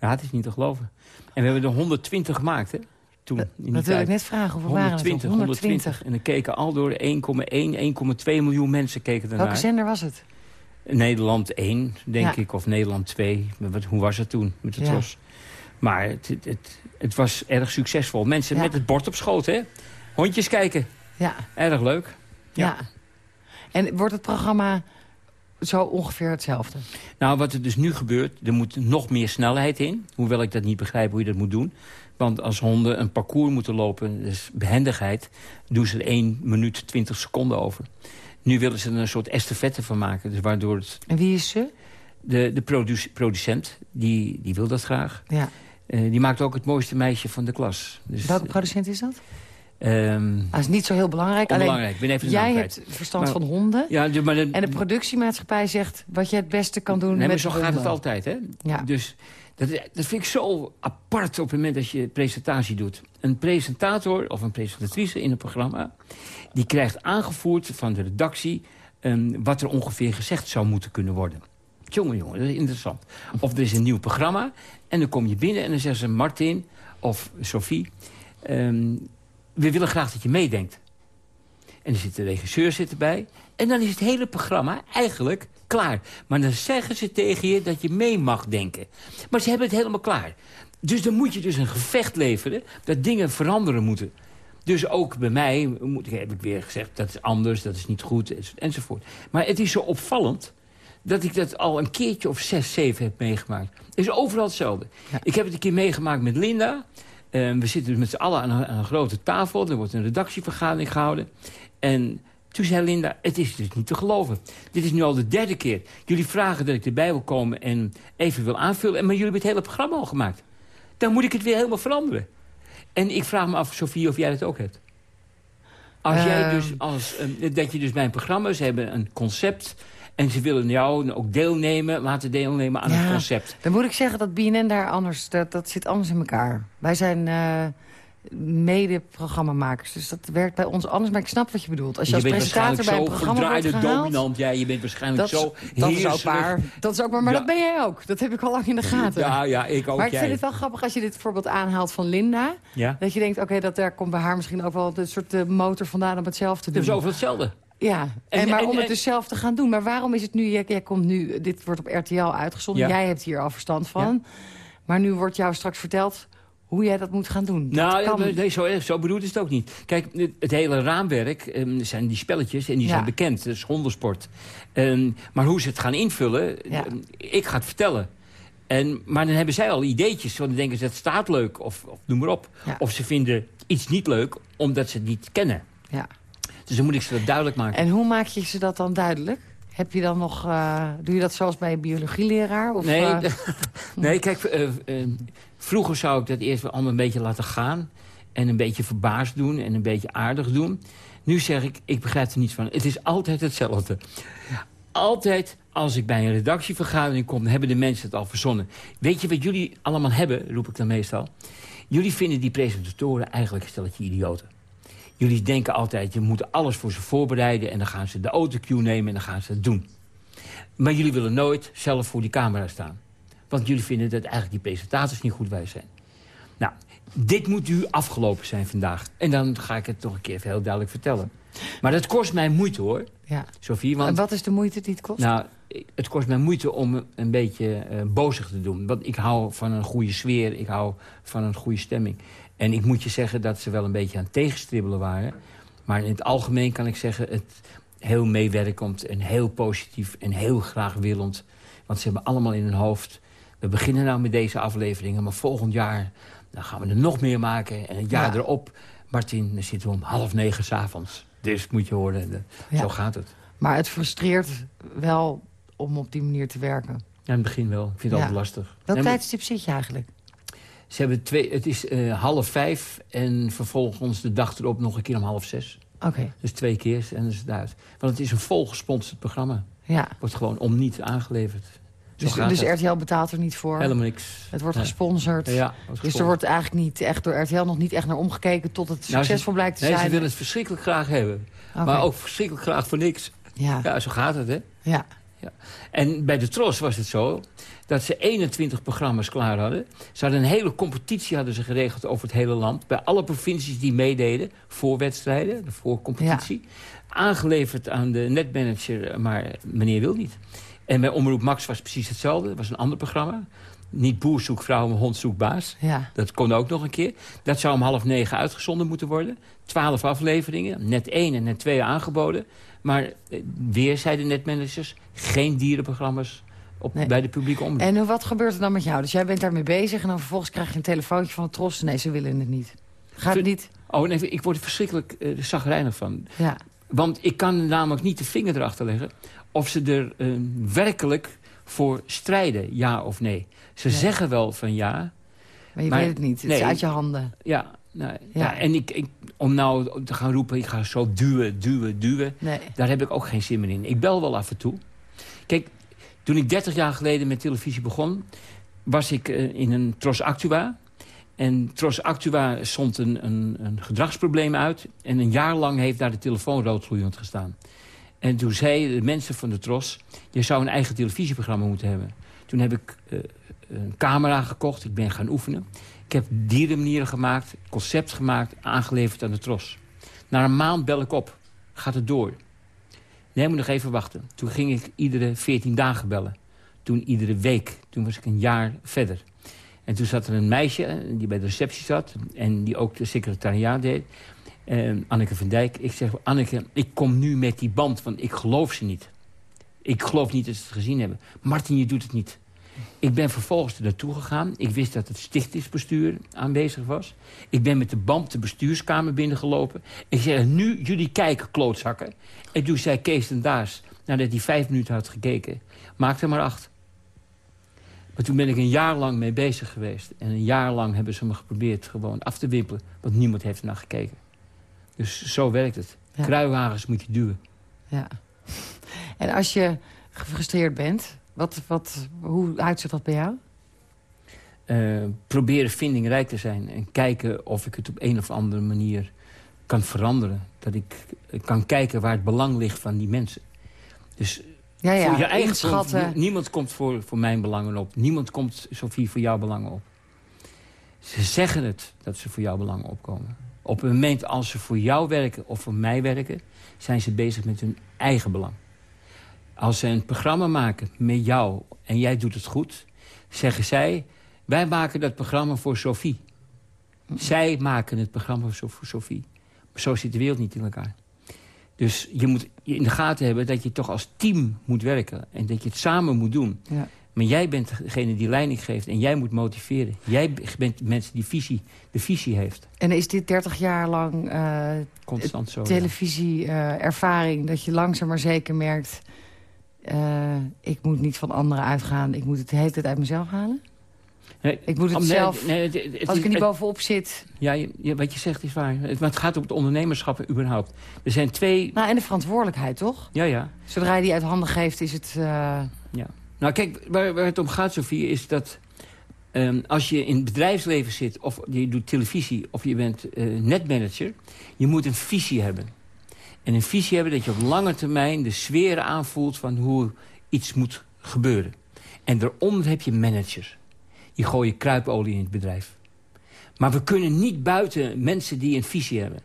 Ja, het is niet te geloven. En we hebben er 120 gemaakt, hè? Toen. In dat wil ik net vragen. Hoeveel 120, waren het 120. En dan keken al door 1,1, 1,2 miljoen mensen keken ernaar. Welke zender was het? Nederland 1, denk ik, of Nederland 2. Hoe was het toen met de ja. tros? Maar het, het, het, was erg succesvol. Mensen met het bord op schoot, hè? Hondjes kijken. Ja. Erg leuk. Ja. En wordt het programma zo ongeveer hetzelfde? Nou, wat er dus nu gebeurt, er moet nog meer snelheid in. Hoewel ik dat niet begrijp hoe je dat moet doen. Want als honden een parcours moeten lopen, dus behendigheid... doen ze er 1 minuut 20 seconden over. Nu willen ze er een soort estafette van maken. Dus waardoor het... En wie is ze? De, de producent, die, die wil dat graag. Ja. Uh, die maakt ook het mooiste meisje van de klas. Dus, Welke producent is dat? Um, dat is niet zo heel belangrijk. Alleen, ben even jij hebt verstand maar, van honden. Ja, maar de, en de productiemaatschappij zegt wat je het beste kan doen nee, met zo honden. gaat het altijd, hè? Ja. Dus dat, dat vind ik zo apart op het moment dat je presentatie doet. Een presentator of een presentatrice in een programma... die krijgt aangevoerd van de redactie... Um, wat er ongeveer gezegd zou moeten kunnen worden. Jongen, jongen, dat is interessant. Of er is een nieuw programma en dan kom je binnen... en dan zeggen ze, Martin of Sophie... Um, we willen graag dat je meedenkt. En er zit de regisseur zit erbij. En dan is het hele programma eigenlijk klaar. Maar dan zeggen ze tegen je dat je mee mag denken. Maar ze hebben het helemaal klaar. Dus dan moet je dus een gevecht leveren dat dingen veranderen moeten. Dus ook bij mij moet, heb ik weer gezegd, dat is anders, dat is niet goed, enzovoort. Maar het is zo opvallend dat ik dat al een keertje of zes, zeven heb meegemaakt. Het is overal hetzelfde. Ik heb het een keer meegemaakt met Linda. Uh, we zitten dus met z'n allen aan een, aan een, grote tafel. Er wordt een redactievergadering gehouden. En toen zei Linda, het is dus niet te geloven. Dit is nu al de derde keer. Jullie vragen dat ik erbij wil komen en even wil aanvullen. Maar jullie hebben het hele programma al gemaakt. Dan moet ik het weer helemaal veranderen. En ik vraag me af, Sofie, of jij dat ook hebt. Als jij Ehm. dus, als, uh, dat je dus bij een programma, ze hebben een concept... en ze willen jou ook deelnemen, laten deelnemen aan Ja. het concept. Dan moet ik zeggen dat BNN daar anders, dat, dat zit anders in elkaar. Wij zijn eh mede-programmamakers, dus dat werkt bij ons anders. Maar ik snap wat je bedoelt. Als je, je als presentator bij een programma wordt verdraaide gehaald... dominant. Ja, je bent waarschijnlijk Dat, zo dat is ook waar. Dat is ook waar, maar Ja. dat ben jij ook. Dat heb ik al lang in de gaten. Ja, ja, ik ook. maar ik jij. vind het wel grappig als je dit voorbeeld aanhaalt van Linda. Ja? Dat je denkt, oké, dat daar komt bij haar misschien ook wel een soort eh, motor vandaan om het zelf te Het doen. is over hetzelfde. Ja, en, En- maar en- om het en- dus zelf te gaan doen. Maar waarom is het nu, jij, jij komt nu, dit wordt op RTL uitgezonden. Ja. Jij hebt hier al verstand van. Maar nu wordt jou straks verteld hoe jij dat moet gaan doen. Dat Nou, kan. nee, nee, zo, erg- zo bedoeld is het ook niet. Kijk, het, het hele raamwerk ehm, zijn die spelletjes en die Ja. zijn bekend. Dat is hondensport. Ehm, maar hoe ze het gaan invullen, Ja. ehm, ik ga het vertellen. En, maar dan hebben zij al ideetjes. Want dan denken ze, het staat leuk, of, of noem maar op. Ja. Of ze vinden iets niet leuk, omdat ze het niet kennen. Ja. Dus dan moet ik ze dat duidelijk maken. En hoe maak je ze dat dan duidelijk? Heb je dan nog, eh, doe je dat zoals bij een biologieleraar? Of, Nee, eh, nee kijk, eh, eh, vroeger zou ik dat eerst wel allemaal een beetje laten gaan. En een beetje verbaasd doen en een beetje aardig doen. Nu zeg ik, ik begrijp er niets van. Het is altijd hetzelfde. Altijd als ik bij een redactievergadering kom... hebben de mensen het al verzonnen. Weet je wat jullie allemaal hebben, roep ik dan meestal? Jullie vinden die presentatoren eigenlijk een stelletje idioten. Jullie denken altijd, je moet alles voor ze voorbereiden... en dan gaan ze de autocue nemen en dan gaan ze het doen. Maar jullie willen nooit zelf voor die camera staan. Want jullie vinden dat eigenlijk die presentators niet goed wijs zijn. Nou, dit moet u afgelopen zijn vandaag. En dan ga ik het toch een keer even heel duidelijk vertellen. Maar dat kost mij moeite, hoor, Ja. Sophie. Want En wat is de moeite die het kost? nou, het kost mij moeite om een beetje eh, bozig te doen. Want ik hou van een goede sfeer, ik hou van een goede stemming. En ik moet je zeggen dat ze wel een beetje aan het tegenstribbelen waren. Maar in het algemeen kan ik zeggen... het heel meewerkend en heel positief en heel graag willend. Want ze hebben allemaal in hun hoofd... we beginnen nou met deze afleveringen, maar volgend jaar... dan gaan we er nog meer maken. En het jaar Ja. erop, Martin, dan zitten we om half negen s'avonds. Dus moet je horen, de- Ja. zo gaat het. Maar het frustreert wel om op die manier te werken. Ja, in het begin wel. Ik vind het altijd lastig. Welk tijdstip zit je eigenlijk? Ze hebben twee, het is eh, half vijf en vervolgens de dag erop nog een keer om half zes. Oké, Dus twee keer en dan is het uit. Want het is een volgesponsord programma. ja. Wordt gewoon om niet aangeleverd. Dus, dus. RTL betaalt er niet voor. Helemaal niks. Het wordt Nee. gesponsord. Ja, wordt Dus er wordt eigenlijk niet echt door RTL nog niet echt naar omgekeken... tot het Nou, succesvol ze- blijkt te Nee, zijn. ze willen het verschrikkelijk graag hebben. Maar ook verschrikkelijk graag voor niks. Ja, Ja, zo gaat het, hè. ja. En bij de Tros was het zo dat ze 21 programma's klaar hadden. Ze hadden een hele competitie hadden ze geregeld over het hele land. Bij alle provincies die meededen, voorwedstrijden, de voorcompetitie. Aangeleverd aan de netmanager, maar meneer wil niet. En bij Omroep Max was het precies hetzelfde. Dat was een ander programma. Niet boer zoekt vrouw, maar hond zoekt baas. ja. Dat kon ook nog een keer. Dat zou om half negen uitgezonden moeten worden. Twaalf afleveringen, net één en net twee aangeboden. Maar eh, weer zeiden netmanagers, geen dierenprogramma's op, Nee. bij de publieke omroep. En wat gebeurt er dan met jou? Dus jij bent daarmee bezig en dan vervolgens krijg je een telefoontje van de tros. Nee, ze willen het niet. Gaat het niet? Oh nee, ik word er verschrikkelijk uh, zagrijnig van. Ja. Want ik kan namelijk niet de vinger erachter leggen... of ze er eh, werkelijk voor strijden, ja of nee. Ze zeggen wel van ja, Maar je Maar- weet het niet. Het is uit je handen. ja, nou, Ja. ja. En ik, ik, om nou te gaan roepen, ik ga zo duwen, duwen, duwen... Nee. Daar heb ik ook geen zin meer in. Ik bel wel af en toe. Kijk, toen ik 30 jaar geleden met televisie begon... was ik eh, in een Tros Actua. En Tros Actua zond een, een, een gedragsprobleem uit. En een jaar lang heeft daar de telefoon roodgloeiend gestaan. En toen zeiden de mensen van de Tros... je zou een eigen televisieprogramma moeten hebben. Toen heb ik eh, een camera gekocht. Ik ben gaan oefenen. Ik heb dierenmanieren gemaakt, concept gemaakt, aangeleverd aan de Tros. Na een maand bel ik op. Gaat het door? Nee, moet nog even wachten. Toen ging ik iedere 14 dagen bellen. Toen iedere week. Toen was ik een jaar verder. En toen zat er een meisje eh, die bij de receptie zat... en die ook de secretariaat deed. Eh, Anneke van Dijk. Ik zeg, Anneke, ik kom nu met die band, want ik geloof ze niet. Ik geloof niet dat ze het gezien hebben. Martin, je doet het niet. Ik ben vervolgens er naartoe gegaan. Ik wist dat het stichtingsbestuur aanwezig was. Ik ben met de band de bestuurskamer binnengelopen. Ik zeg, nu jullie kijken, klootzakken. En toen zei Kees den Daas, nadat hij vijf minuten had gekeken... maak er maar acht. Maar toen ben ik een jaar lang mee bezig geweest. En een jaar lang hebben ze me geprobeerd gewoon af te wimpelen. Want niemand heeft ernaar gekeken. Dus zo werkt het. Ja. Kruiwagens moet je duwen. Ja. En als je gefrustreerd bent, wat, wat, hoe uitziet dat bij jou? Eh, proberen vindingrijk te zijn. En kijken of ik het op een of andere manier kan veranderen. Dat ik kan kijken waar het belang ligt van die mensen. Dus Ja, ja, voor je eigen inschatten. nie- niemand komt voor, voor mijn belangen op. Niemand komt, Sophie, voor jouw belangen op. Ze zeggen het dat ze voor jouw belangen opkomen. Op het moment als ze voor jou werken of voor mij werken... zijn ze bezig met hun eigen belang. Als ze een programma maken met jou en jij doet het goed... zeggen zij, wij maken dat programma voor Sophie. Zij maken het programma voor Sophie. Zo zit de wereld niet in elkaar. Dus je moet in de gaten hebben dat je toch als team moet werken. En dat je het samen moet doen. Ja. Maar jij bent degene die leiding geeft. En jij moet motiveren. Jij bent de mensen die visie, de visie heeft. En is dit 30 jaar lang eh, Constant zo. ja. televisie-ervaring... dat je langzaam maar zeker merkt... eh, ik moet niet van anderen uitgaan. Ik moet het de hele tijd uit mezelf halen? Nee, Ik moet het oh, nee, zelf... nee, het- als ik er niet bovenop zit... Ja, je- je- wat je zegt is waar. Het, maar het gaat om het ondernemerschap überhaupt. Er zijn twee... Nou, en de verantwoordelijkheid, toch? Ja, ja. Zodra je die uit handen geeft, is het... eh, Nou, kijk, waar, het om gaat, Sofie, is dat... ehm, als je in het bedrijfsleven zit, of je doet televisie... of je bent eh, netmanager, je moet een visie hebben. En een visie hebben dat je op lange termijn de sfeer aanvoelt... van hoe iets moet gebeuren. En daaronder heb je managers. Die gooien kruipolie in het bedrijf. Maar we kunnen niet buiten mensen die een visie hebben.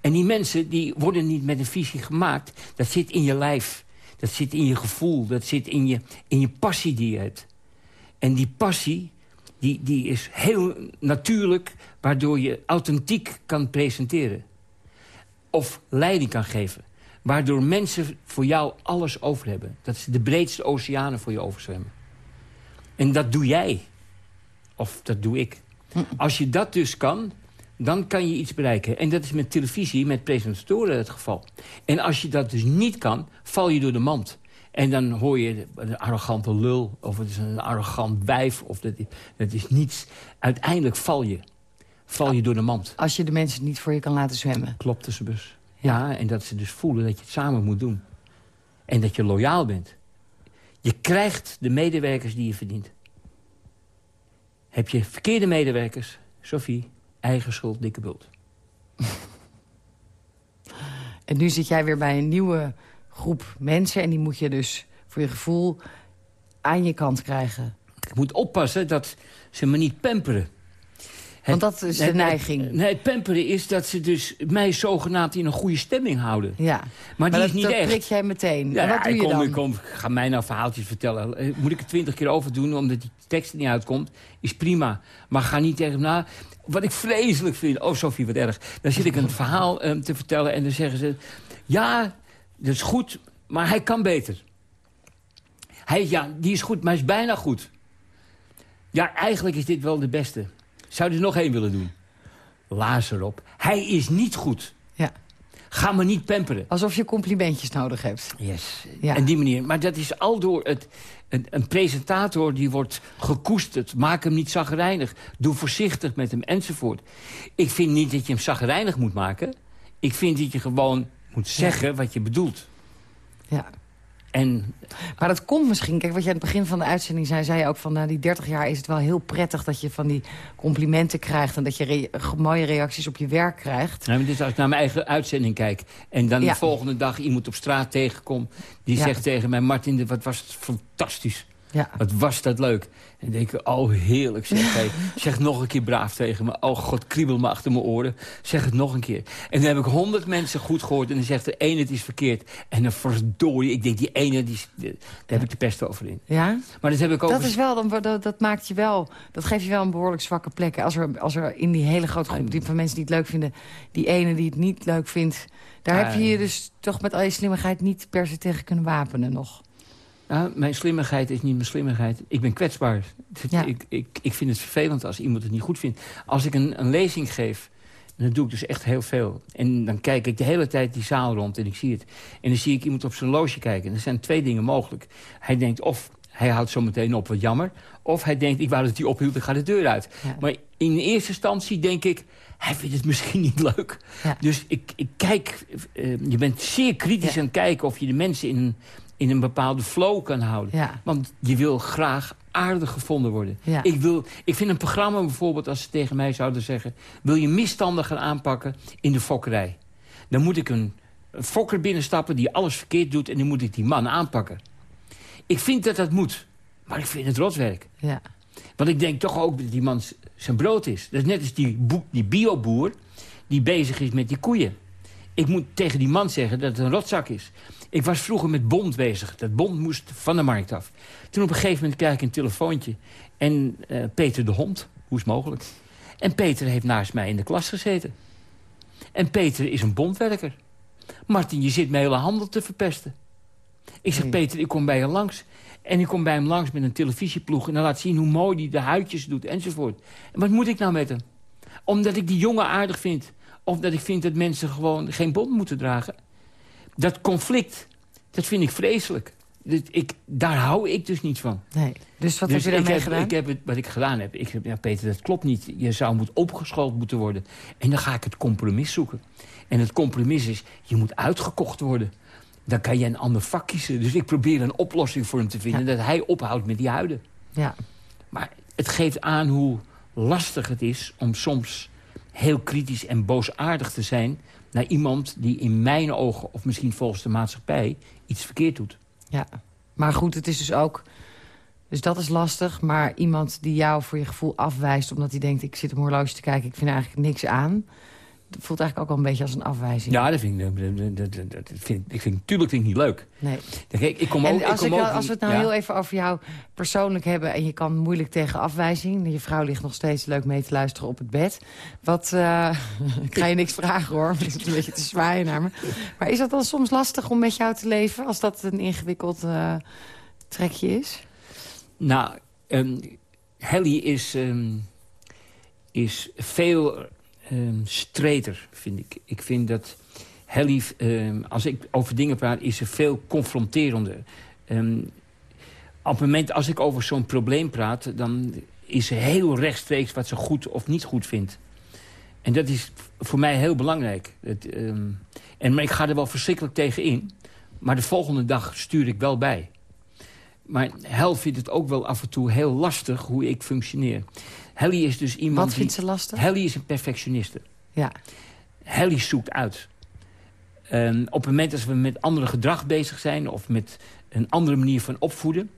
En die mensen die worden niet met een visie gemaakt. Dat zit in je lijf. Dat zit in je gevoel. Dat zit in je, in je passie die je hebt. En die passie die, die is heel natuurlijk... waardoor je authentiek kan presenteren. Of leiding kan geven. Waardoor mensen voor jou alles over hebben. Dat ze de breedste oceanen voor je overzwemmen. En dat doe jij. Of dat doe ik. Als je dat dus kan, dan kan je iets bereiken. En dat is met televisie, met presentatoren het geval. En als je dat dus niet kan, val je door de mand. En dan hoor je een arrogante lul, of het is een arrogant wijf, of dat is, dat is niets. Uiteindelijk val je. Val je door de mand. Als je de mensen niet voor je kan laten zwemmen. Klopt, tussenbus. Ja, en dat ze dus voelen dat je het samen moet doen. En dat je loyaal bent. Je krijgt de medewerkers die je verdient. Heb je verkeerde medewerkers, Sophie, eigen schuld, dikke bult. En nu zit jij weer bij een nieuwe groep mensen... en die moet je dus voor je gevoel aan je kant krijgen. Ik moet oppassen dat ze me niet pamperen. Want dat is de neiging. Nee, het pamperen is dat ze dus mij zogenaamd in een goede stemming houden. Ja, maar, die dat, is niet dat echt. prik jij meteen. Ja, en wat doe ik je kom, dan? Ik kom, ga mij nou verhaaltjes vertellen. Eh, Moet ik het twintig keer over doen omdat die tekst er niet uitkomt? Is prima. Maar ga niet tegen me na. Wat ik vreselijk vind... Oh, Sophie, wat erg. Dan zit ik een verhaal eh, te vertellen en dan zeggen ze... Ja, dat is goed, maar hij kan beter. Hij, ja, die is goed, maar hij is bijna goed. Ja, eigenlijk is dit wel de beste. Zou je er nog één willen doen? Laas erop. Hij is niet goed. Ja. Ga me niet pamperen. Alsof je complimentjes nodig hebt. Yes. Ja. En die manier. Maar dat is al door het... Een, een presentator die wordt gekoesterd. Maak hem niet zagrijnig. Doe voorzichtig met hem enzovoort. Ik vind niet dat je hem zagrijnig moet maken. Ik vind dat je gewoon moet zeggen wat je bedoelt. Ja. En Maar dat komt misschien... Kijk, wat je aan het begin van de uitzending zei... zei je ook van na die 30 jaar is het wel heel prettig... dat je van die complimenten krijgt... en dat je re- mooie reacties op je werk krijgt. nou, dus als ik naar mijn eigen uitzending kijk... en dan Ja. de volgende dag iemand op straat tegenkom... die Ja. zegt tegen mij... Martin, wat was het fantastisch. Ja. Wat was dat leuk. En dan denk ik, oh heerlijk. Zeg, hey, zeg nog een keer braaf tegen me. Oh god, kriebel me achter mijn oren. Zeg het nog een keer. En dan heb ik honderd mensen goed gehoord. En dan zegt de ene het is verkeerd. En dan verdorie. Ik denk, die ene, die, daar heb ik de pest over in. Ja? Maar dat heb ik ook... Dat, is wel, dat, dat maakt je wel... Dat geeft je wel een behoorlijk zwakke plek. Als er, als er in die hele grote groep die, van mensen die het leuk vinden... die ene die het niet leuk vindt... daar heb je je dus toch met al je slimmigheid... niet per se tegen kunnen wapenen nog. Nou, mijn slimmigheid is niet mijn slimmigheid. Ik ben kwetsbaar. Ja. Ik, ik, ik vind het vervelend als iemand het niet goed vindt. Als ik een, een lezing geef, dan doe ik dus echt heel veel. En dan kijk ik de hele tijd die zaal rond en ik zie het. En dan zie ik iemand op zijn loge kijken. En er zijn twee dingen mogelijk. Hij denkt of hij houdt zo meteen op, wat jammer. Of hij denkt, ik wou dat hij ophield, ik ga de deur uit. Ja. Maar in eerste instantie denk ik, hij vindt het misschien niet leuk. Ja. Dus ik, ik kijk, eh, je bent zeer kritisch Ja. aan het kijken... of je de mensen in, een- in een bepaalde flow kan houden. Ja. Want je wil graag aardig gevonden worden. Ja. Ik, wil, ik vind een programma bijvoorbeeld, als ze tegen mij zouden zeggen... wil je misstanden gaan aanpakken in de fokkerij? Dan moet ik een, fokker binnenstappen die alles verkeerd doet... en dan moet ik die man aanpakken. Ik vind dat dat moet, maar ik vind het rotwerk. Ja. Want ik denk toch ook dat die man zijn brood is. Dat is net als die, die bioboer die bezig is met die koeien. Ik moet tegen die man zeggen dat het een rotzak is. Ik was vroeger met bond bezig. Dat bond moest van de markt af. Toen op een gegeven moment krijg ik een telefoontje. En eh, Peter de hond, hoe is mogelijk? En Peter heeft naast mij in de klas gezeten. En Peter is een bondwerker. Martin, je zit mijn hele handel te verpesten. Ik zeg. Peter, ik kom bij je langs. En ik kom bij hem langs met een televisieploeg... en dan laat zien hoe mooi hij de huidjes doet, enzovoort. En wat moet ik nou met hem? Omdat ik die jongen aardig vind. Of dat ik vind dat mensen gewoon geen bond moeten dragen. Dat conflict, dat vind ik vreselijk. Dat ik, daar hou ik dus niet van. Nee. Dus wat Dus heb je daarmee gedaan? Ik heb het, wat ik gedaan heb, ik heb, ja Peter, dat klopt niet. Je zou moet opgeschoold moeten worden. En dan ga ik het compromis zoeken. En het compromis is, je moet uitgekocht worden. Dan kan je een ander vak kiezen. Dus ik probeer een oplossing voor hem te vinden... dat hij ophoudt met die huiden. Ja. Maar het geeft aan hoe lastig het is om soms heel kritisch en boosaardig te zijn... naar iemand die in mijn ogen, of misschien volgens de maatschappij, iets verkeerd doet. Ja, maar goed, het is dus ook Dus dat is lastig. Maar iemand die jou voor je gevoel afwijst... omdat hij denkt, ik zit op een horloge te kijken... ik vind er eigenlijk niks aan... Voelt eigenlijk ook wel een beetje als een afwijzing. Ja, dat vind ik, dat, dat, dat vind, ik vind, natuurlijk vind ik niet leuk. Nee. Kijk, ik kom ook, en als, ik kom ik, ook, als we het nou heel even over jou persoonlijk hebben... en je kan moeilijk tegen afwijzing... je vrouw ligt nog steeds leuk mee te luisteren op het bed. Wat, uh, ik ga je niks vragen hoor, is het een beetje te zwaaien naar me. Maar is dat dan soms lastig om met jou te leven... als dat een ingewikkeld uh, trekje is? Nou, um, Helly is, um, is veel um, streter, vind ik. Ik vind dat Helly, um, als ik over dingen praat, is ze veel confronterender. Um, op het moment als ik over zo'n probleem praat... dan is ze heel rechtstreeks wat ze goed of niet goed vindt. En dat is voor mij heel belangrijk. Het, en, maar ik ga er wel verschrikkelijk tegen in. Maar de volgende dag stuur ik wel bij. Maar Hel vindt het ook wel af en toe heel lastig hoe ik functioneer. Helly is dus iemand Wat vindt ze lastig? Helly is een perfectioniste. Ja. Helly zoekt uit. Um, op het moment dat we met andere gedrag bezig zijn... of met een andere manier van opvoeden...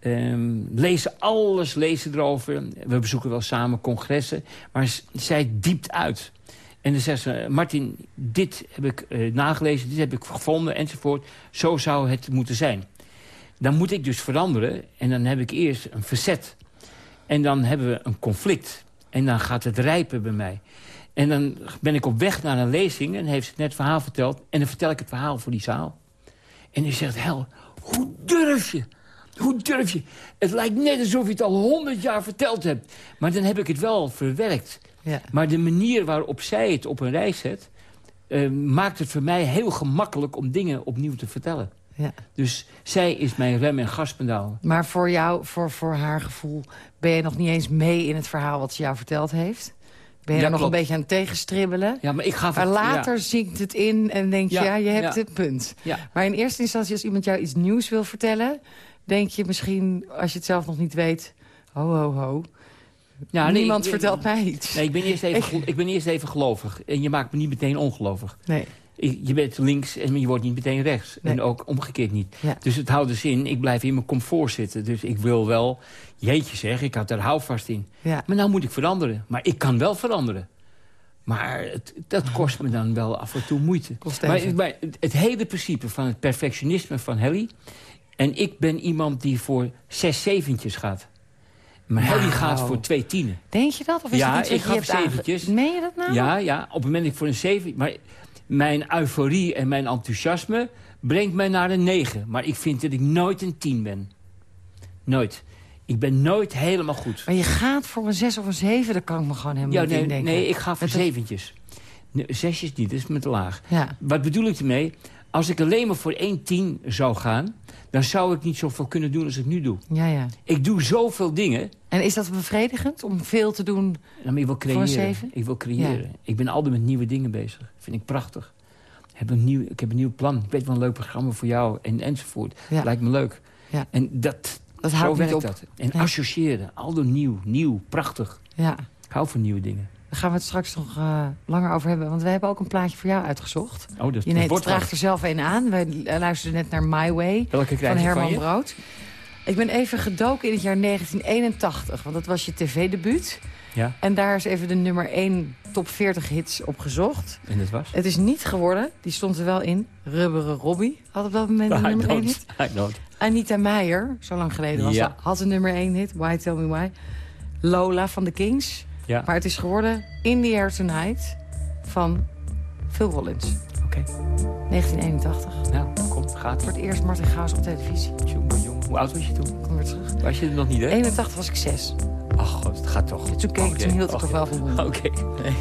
Um, lezen alles, lezen erover. We bezoeken wel samen congressen. Maar zij diept uit. En dan zegt ze, Martin, dit heb ik uh, nagelezen, dit heb ik gevonden, enzovoort. Zo zou het moeten zijn. Dan moet ik dus veranderen. En dan heb ik eerst een verzet. En dan hebben we een conflict. En dan gaat het rijpen bij mij. En dan ben ik op weg naar een lezing en heeft ze net het verhaal verteld. En dan vertel ik het verhaal voor die zaal. En die zegt, hel, hoe durf je? Hoe durf je? Het lijkt net alsof je het al honderd jaar verteld hebt. Maar dan heb ik het wel verwerkt. Ja. Maar de manier waarop zij het op een rij zet... Uh, maakt het voor mij heel gemakkelijk om dingen opnieuw te vertellen. Ja. Dus zij is mijn rem- en gaspendaal. Maar voor jou, voor, voor haar gevoel... ben je nog niet eens mee in het verhaal wat ze jou verteld heeft? Ben je ja, er nog klopt. een beetje aan het tegenstribbelen? Ja, maar ik ga... Maar later ja. zinkt het in en denk je, Ja, je hebt het punt. Ja. Maar in eerste instantie, als iemand jou iets nieuws wil vertellen... denk je misschien, als je het zelf nog niet weet... ho, ho, ho, Ja, nee, niemand ik- vertelt mij iets. Nee, ik ben, eerst even, ik ben eerst even gelovig. En je maakt me niet meteen ongelovig. Nee. Je bent links en je wordt niet meteen rechts. Nee. En ook omgekeerd niet. Ja. Dus het houdt dus in, ik blijf in mijn comfort zitten. Dus ik wil wel, jeetje zeg, ik had daar houvast in. Ja. Maar nou moet ik veranderen. Maar ik kan wel veranderen. Maar het, dat kost me dan wel af en toe moeite. Maar, het, hele principe van het perfectionisme van Helly... en ik ben iemand die voor zes zeventjes gaat. Maar Helly Nou. gaat voor twee tienen. Denk je dat? Of is Ja, dat ik ga voor zeventjes. Meen je dat nou? Ja, ja, op het moment dat ik voor een 7... Maar mijn euforie en mijn enthousiasme brengt mij naar een 9. Maar ik vind dat ik nooit een 10 ben. Nooit. Ik ben nooit helemaal goed. Maar je gaat voor een zes of een zeven, daar kan ik me gewoon helemaal Ja, niet nee, denken. nee, ik ga voor zeventjes. Nee, zesjes niet, dat is met laag. Ja. Wat bedoel ik ermee? Als ik alleen maar voor 1 10 zou gaan... dan zou ik niet zoveel kunnen doen als ik nu doe. Ja, ja. Ik doe zoveel dingen... En is dat bevredigend om veel te doen? Maar ik wil creëren. Ik wil creëren. Ik ben altijd met nieuwe dingen bezig. Vind ik prachtig. Ik heb een nieuw, ik heb een nieuw plan. Ik weet wel een leuk programma voor jou en, enzovoort. Ja. Lijkt me leuk. Ja. En dat, Dat zo werkt op. dat. En associëren. Aldo nieuw, nieuw, prachtig. Ja. Ik hou van nieuwe dingen. Daar gaan we het straks nog eh, langer over hebben. Want we hebben ook een plaatje voor jou uitgezocht. Oh, dat, Je neemt, draagt er zelf een aan. We eh, luisterden net naar My Way Welke van Herman van je? Brood. Ik ben even gedoken in het jaar 1981. Want dat was je tv-debuut. Ja, En daar is even de nummer 1 top 40 hits op gezocht. en dat was? Het is niet geworden. Die stond er wel in. Rubberen Robbie had op dat moment een I nummer 1 don't. hit. Anita Meijer, zo lang geleden was Ja. dat, had een nummer 1 hit. Why Tell Me Why. Lola van de Kings. Ja, Maar het is geworden In the Air Tonight van Phil Collins. oké. 1981. Nou, kom, gaat Voor het. eerst Martin Gaus op televisie. Jongen, jongen. Hoe oud was je toen? Kom weer terug. Was je er nog niet, hè? 81 was ik 6. Ach, god, het gaat toch. Toen, keek, Oké, toen hield ik toch wel van. Oké. I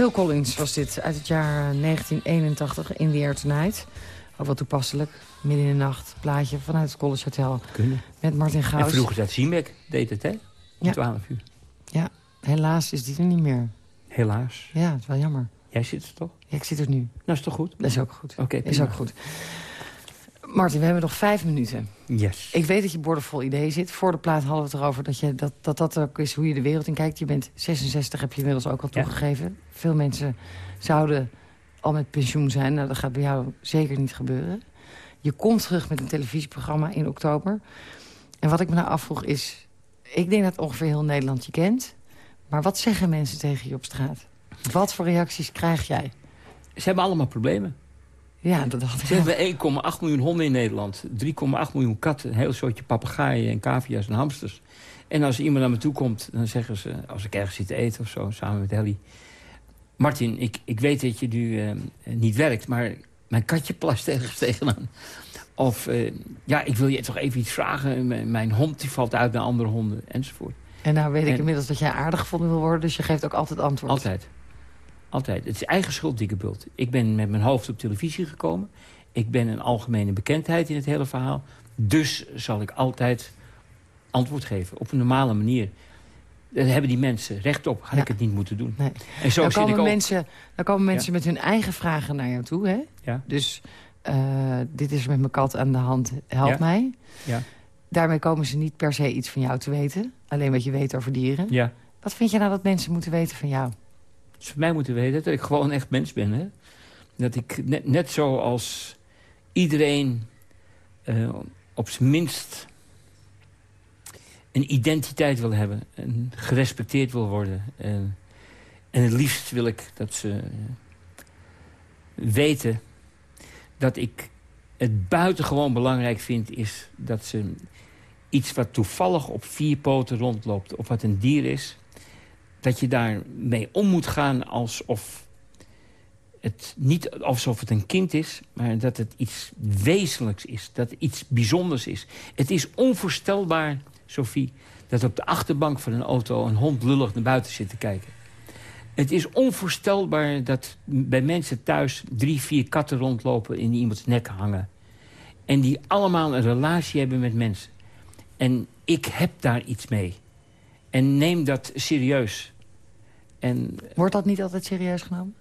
Phil Collins was dit uit het jaar 1981, In the Air Tonight. Ook wel toepasselijk, midden in de nacht, plaatje vanuit het College Hotel. Kunnen. Met Martin En Gauws. vroeger zat Siemek, deed het, hè? Om Ja. 12 uur. Ja, helaas is die er niet meer. Helaas. Ja, het is wel jammer. Jij zit er toch? Ja, ik zit er nu. Nou, is toch goed? Dat is ook goed. Oké, is prima. ook goed. Martin, we hebben nog vijf minuten. Yes. Ik weet dat je boordevol ideeën zit. Voor de plaat hadden we het erover dat, je, dat, dat dat ook is hoe je de wereld in kijkt. Je bent 66, heb je inmiddels ook al Ja. toegegeven. Veel mensen zouden al met pensioen zijn. Nou, dat gaat bij jou zeker niet gebeuren. Je komt terug met een televisieprogramma in oktober. En wat ik me nou afvroeg is... Ik denk dat ongeveer heel Nederland je kent. Maar wat zeggen mensen tegen je op straat? Wat voor reacties krijg jij? Ze hebben allemaal problemen. Ja, dat dacht ik. Ze hebben 1,8 miljoen honden in Nederland. 3,8 miljoen katten. Een heel soortje papegaaien en cavia's en hamsters. En als iemand naar me toe komt, dan zeggen ze... als ik ergens zit te eten of zo, samen met Ellie... Martin, ik, ik weet dat je nu eh, niet werkt, maar mijn katje plast ergens tegenaan. Of, eh, ja, ik wil je toch even iets vragen. M- Mijn hond die valt uit naar andere honden, enzovoort. En nou weet ik En- inmiddels dat jij aardig gevonden wil worden... dus je geeft ook altijd antwoord. Altijd. Altijd. Het is eigen schuld, dikke bult. Ik ben met mijn hoofd op televisie gekomen. Ik ben een algemene bekendheid in het hele verhaal. Dus zal ik altijd antwoord geven. Op een normale manier. Daar hebben die mensen recht op. Had Ja. ik het niet moeten doen. Nee. En zo ik komen, mensen, dan komen mensen met hun eigen vragen naar jou toe. Hè? Ja. Dus eh, dit is met mijn kat aan de hand, help mij. Ja. Daarmee komen ze niet per se iets van jou te weten. Alleen wat je weet over dieren. Ja. Wat vind je nou dat mensen moeten weten van jou? Ze van mij moeten weten dat ik gewoon echt mens ben. Hè? Dat ik net, net zoals iedereen eh, op zijn minst een identiteit wil hebben. En gerespecteerd wil worden. En, en het liefst wil ik dat ze eh, weten dat ik het buitengewoon belangrijk vind... is dat ze iets wat toevallig op vier poten rondloopt... of wat een dier is dat je daarmee om moet gaan alsof het niet alsof het een kind is, maar dat het iets wezenlijks is. Dat het iets bijzonders is. Het is onvoorstelbaar, Sophie, dat op de achterbank van een auto een hond lullig naar buiten zit te kijken. Het is onvoorstelbaar dat bij mensen thuis drie, vier katten rondlopen... in iemands nek hangen. En die allemaal een relatie hebben met mensen. En ik heb daar iets mee. En neem dat serieus. En Wordt dat niet altijd serieus genomen?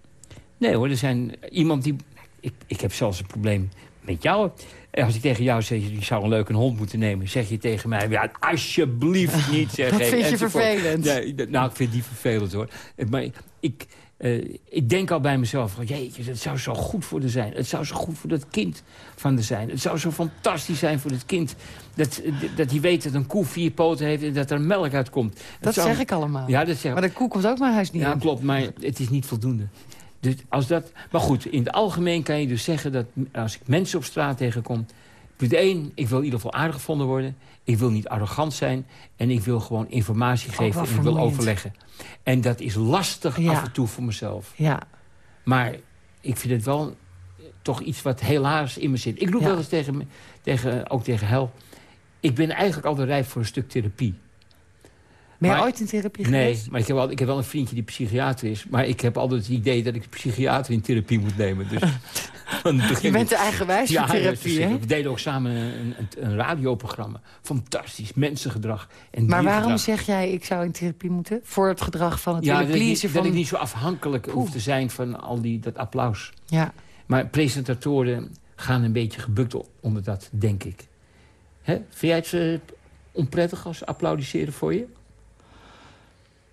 nee hoor, er zijn iemand die... Ik, ik heb zelfs een probleem met jou. Als ik tegen jou zeg, je zou een leuke hond moeten nemen... zeg je tegen mij, ja, alsjeblieft niet. Zeg, Dat vind je vervelend. Nee, nou, ik vind die vervelend hoor. Maar ik, eh, ik denk al bij mezelf, van, jeetje, het zou zo goed voor de zijn. Het zou zo goed voor dat kind van de zijn. Het zou zo fantastisch zijn voor het kind... dat, dat hij weet dat een koe vier poten heeft en dat er melk uitkomt. Het Dat zou- zeg ik allemaal. Ja, dat zeg Maar de koe komt ook mijn huis niet ja, in. klopt, maar het is niet voldoende. Dus als dat, maar goed, in het algemeen kan je dus zeggen dat als ik mensen op straat tegenkom... Punt 1, ik wil in ieder geval aardig gevonden worden. Ik wil niet arrogant zijn. En ik wil gewoon informatie geven wat en ik wil overleggen. En dat is lastig Ja. af en toe voor mezelf. Ja, Maar ik vind het wel toch iets wat helaas in me zit. Ik roep Ja. wel eens tegen, tegen, ook tegen Hel... ik ben eigenlijk al rijp voor een stuk therapie. Ben je Maar- ooit in therapie Nee, geweest? maar ik heb, wel, ik heb wel een vriendje die psychiater is. Maar ik heb altijd het idee dat ik een psychiater in therapie moet nemen. Dus van Je bent de eigenwijs ja, van therapie, hè? We deden ook samen een, een, een radioprogramma. Fantastisch, mensengedrag en Maar waarom zeg jij, ik zou in therapie moeten? Voor het gedrag van het ja, dat, ik pleasen dat van... ik niet zo afhankelijk Poeh. hoef te zijn van al die, dat applaus. Ja, Maar presentatoren gaan een beetje gebukt onder dat, denk ik. Hè? Vind jij het eh, onprettig als applaudisseren voor je?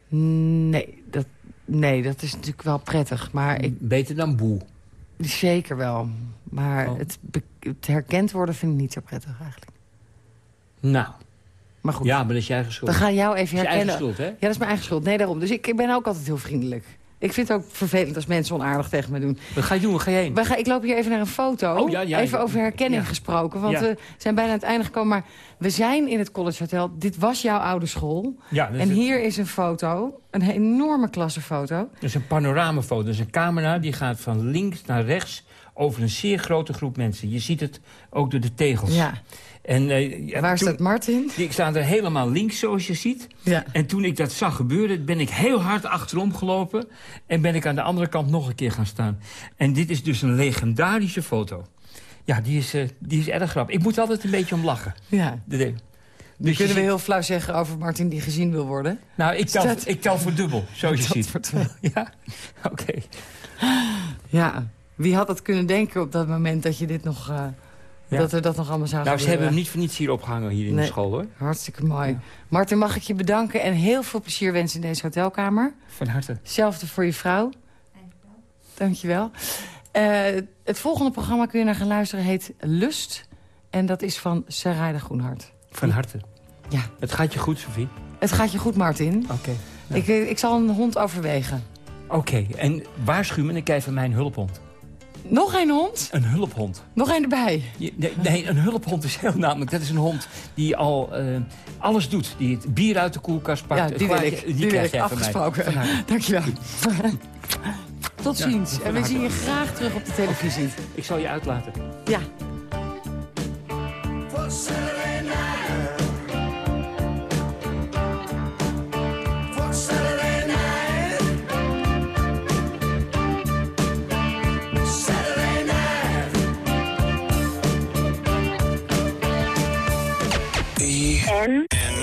Nee dat, nee, dat is natuurlijk wel prettig. Maar ik, Beter dan boe. zeker wel. Maar Oh. het, herkend worden vind ik niet zo prettig eigenlijk. Nou, Maar goed, ja, maar dat is jij schuld. we gaan jou Dat even is je eigen herkennen. schuld, hè? Ja, dat is mijn eigen schuld. Nee, daarom. Dus ik, ik ben ook altijd heel vriendelijk. Ik vind het ook vervelend als mensen onaardig tegen me doen. Wat ga je doen? Waar ga je heen? We gaan, ik loop hier even naar een foto. Oh, ja, ja, even ja. over herkenning gesproken. Want we zijn bijna aan het einde gekomen. Maar we zijn in het College Hotel. Dit was jouw oude school. Ja, En hier is een foto. Een enorme klassenfoto. Dat is een panoramafoto. Dat is een camera die gaat van links naar rechts over een zeer grote groep mensen. Je ziet het ook door de tegels. Ja. En, eh, Waar toen- staat Martin? Ik sta er helemaal links, zoals je ziet. Ja. En toen ik dat zag gebeuren, ben ik heel hard achterom gelopen... en ben ik aan de andere kant nog een keer gaan staan. En dit is dus een legendarische foto. Ja, die is, eh, die is erg grappig. Ik moet altijd een beetje om lachen. Ja. De- de- Nu Dus kunnen we heel flauw zeggen over Martin die gezien wil worden. Nou, ik tel, ik tel voor dubbel, zoals je ziet. Ja, oké. Ja. Wie had dat kunnen denken op dat moment dat je dit nog... eh, Ja. Dat we dat nog allemaal zagen Nou, ze hebben hem niet voor niets hier opgehangen hier in Nee. de school, hoor. Hartstikke mooi. Martin, mag ik je bedanken en heel veel plezier wensen in deze hotelkamer. Van harte. Hetzelfde voor je vrouw. Dankjewel. Eh het volgende programma kun je naar gaan luisteren heet Lust. En dat is van Sarayda Groenhart. Van harte. Ja. Het gaat je goed, Sophie? Het gaat je goed, Martin. Oké. Ik, eh, ik zal een hond overwegen. Oké, en waarschuw me, ik krijg van mij een hulphond. Nog een hond? Een hulphond. Nog een erbij. Je- Nee, nee, een hulphond is heel namelijk. Dat is een hond die al eh, alles doet. Die het bier uit de koelkast pakt. Ja, het die wil ik. Die, krijg jij mij. afgesproken. Van harte. Dankjewel. Tot ziens. en we zien je graag terug op de televisie. Ik zal je uitlaten. Ja. For N.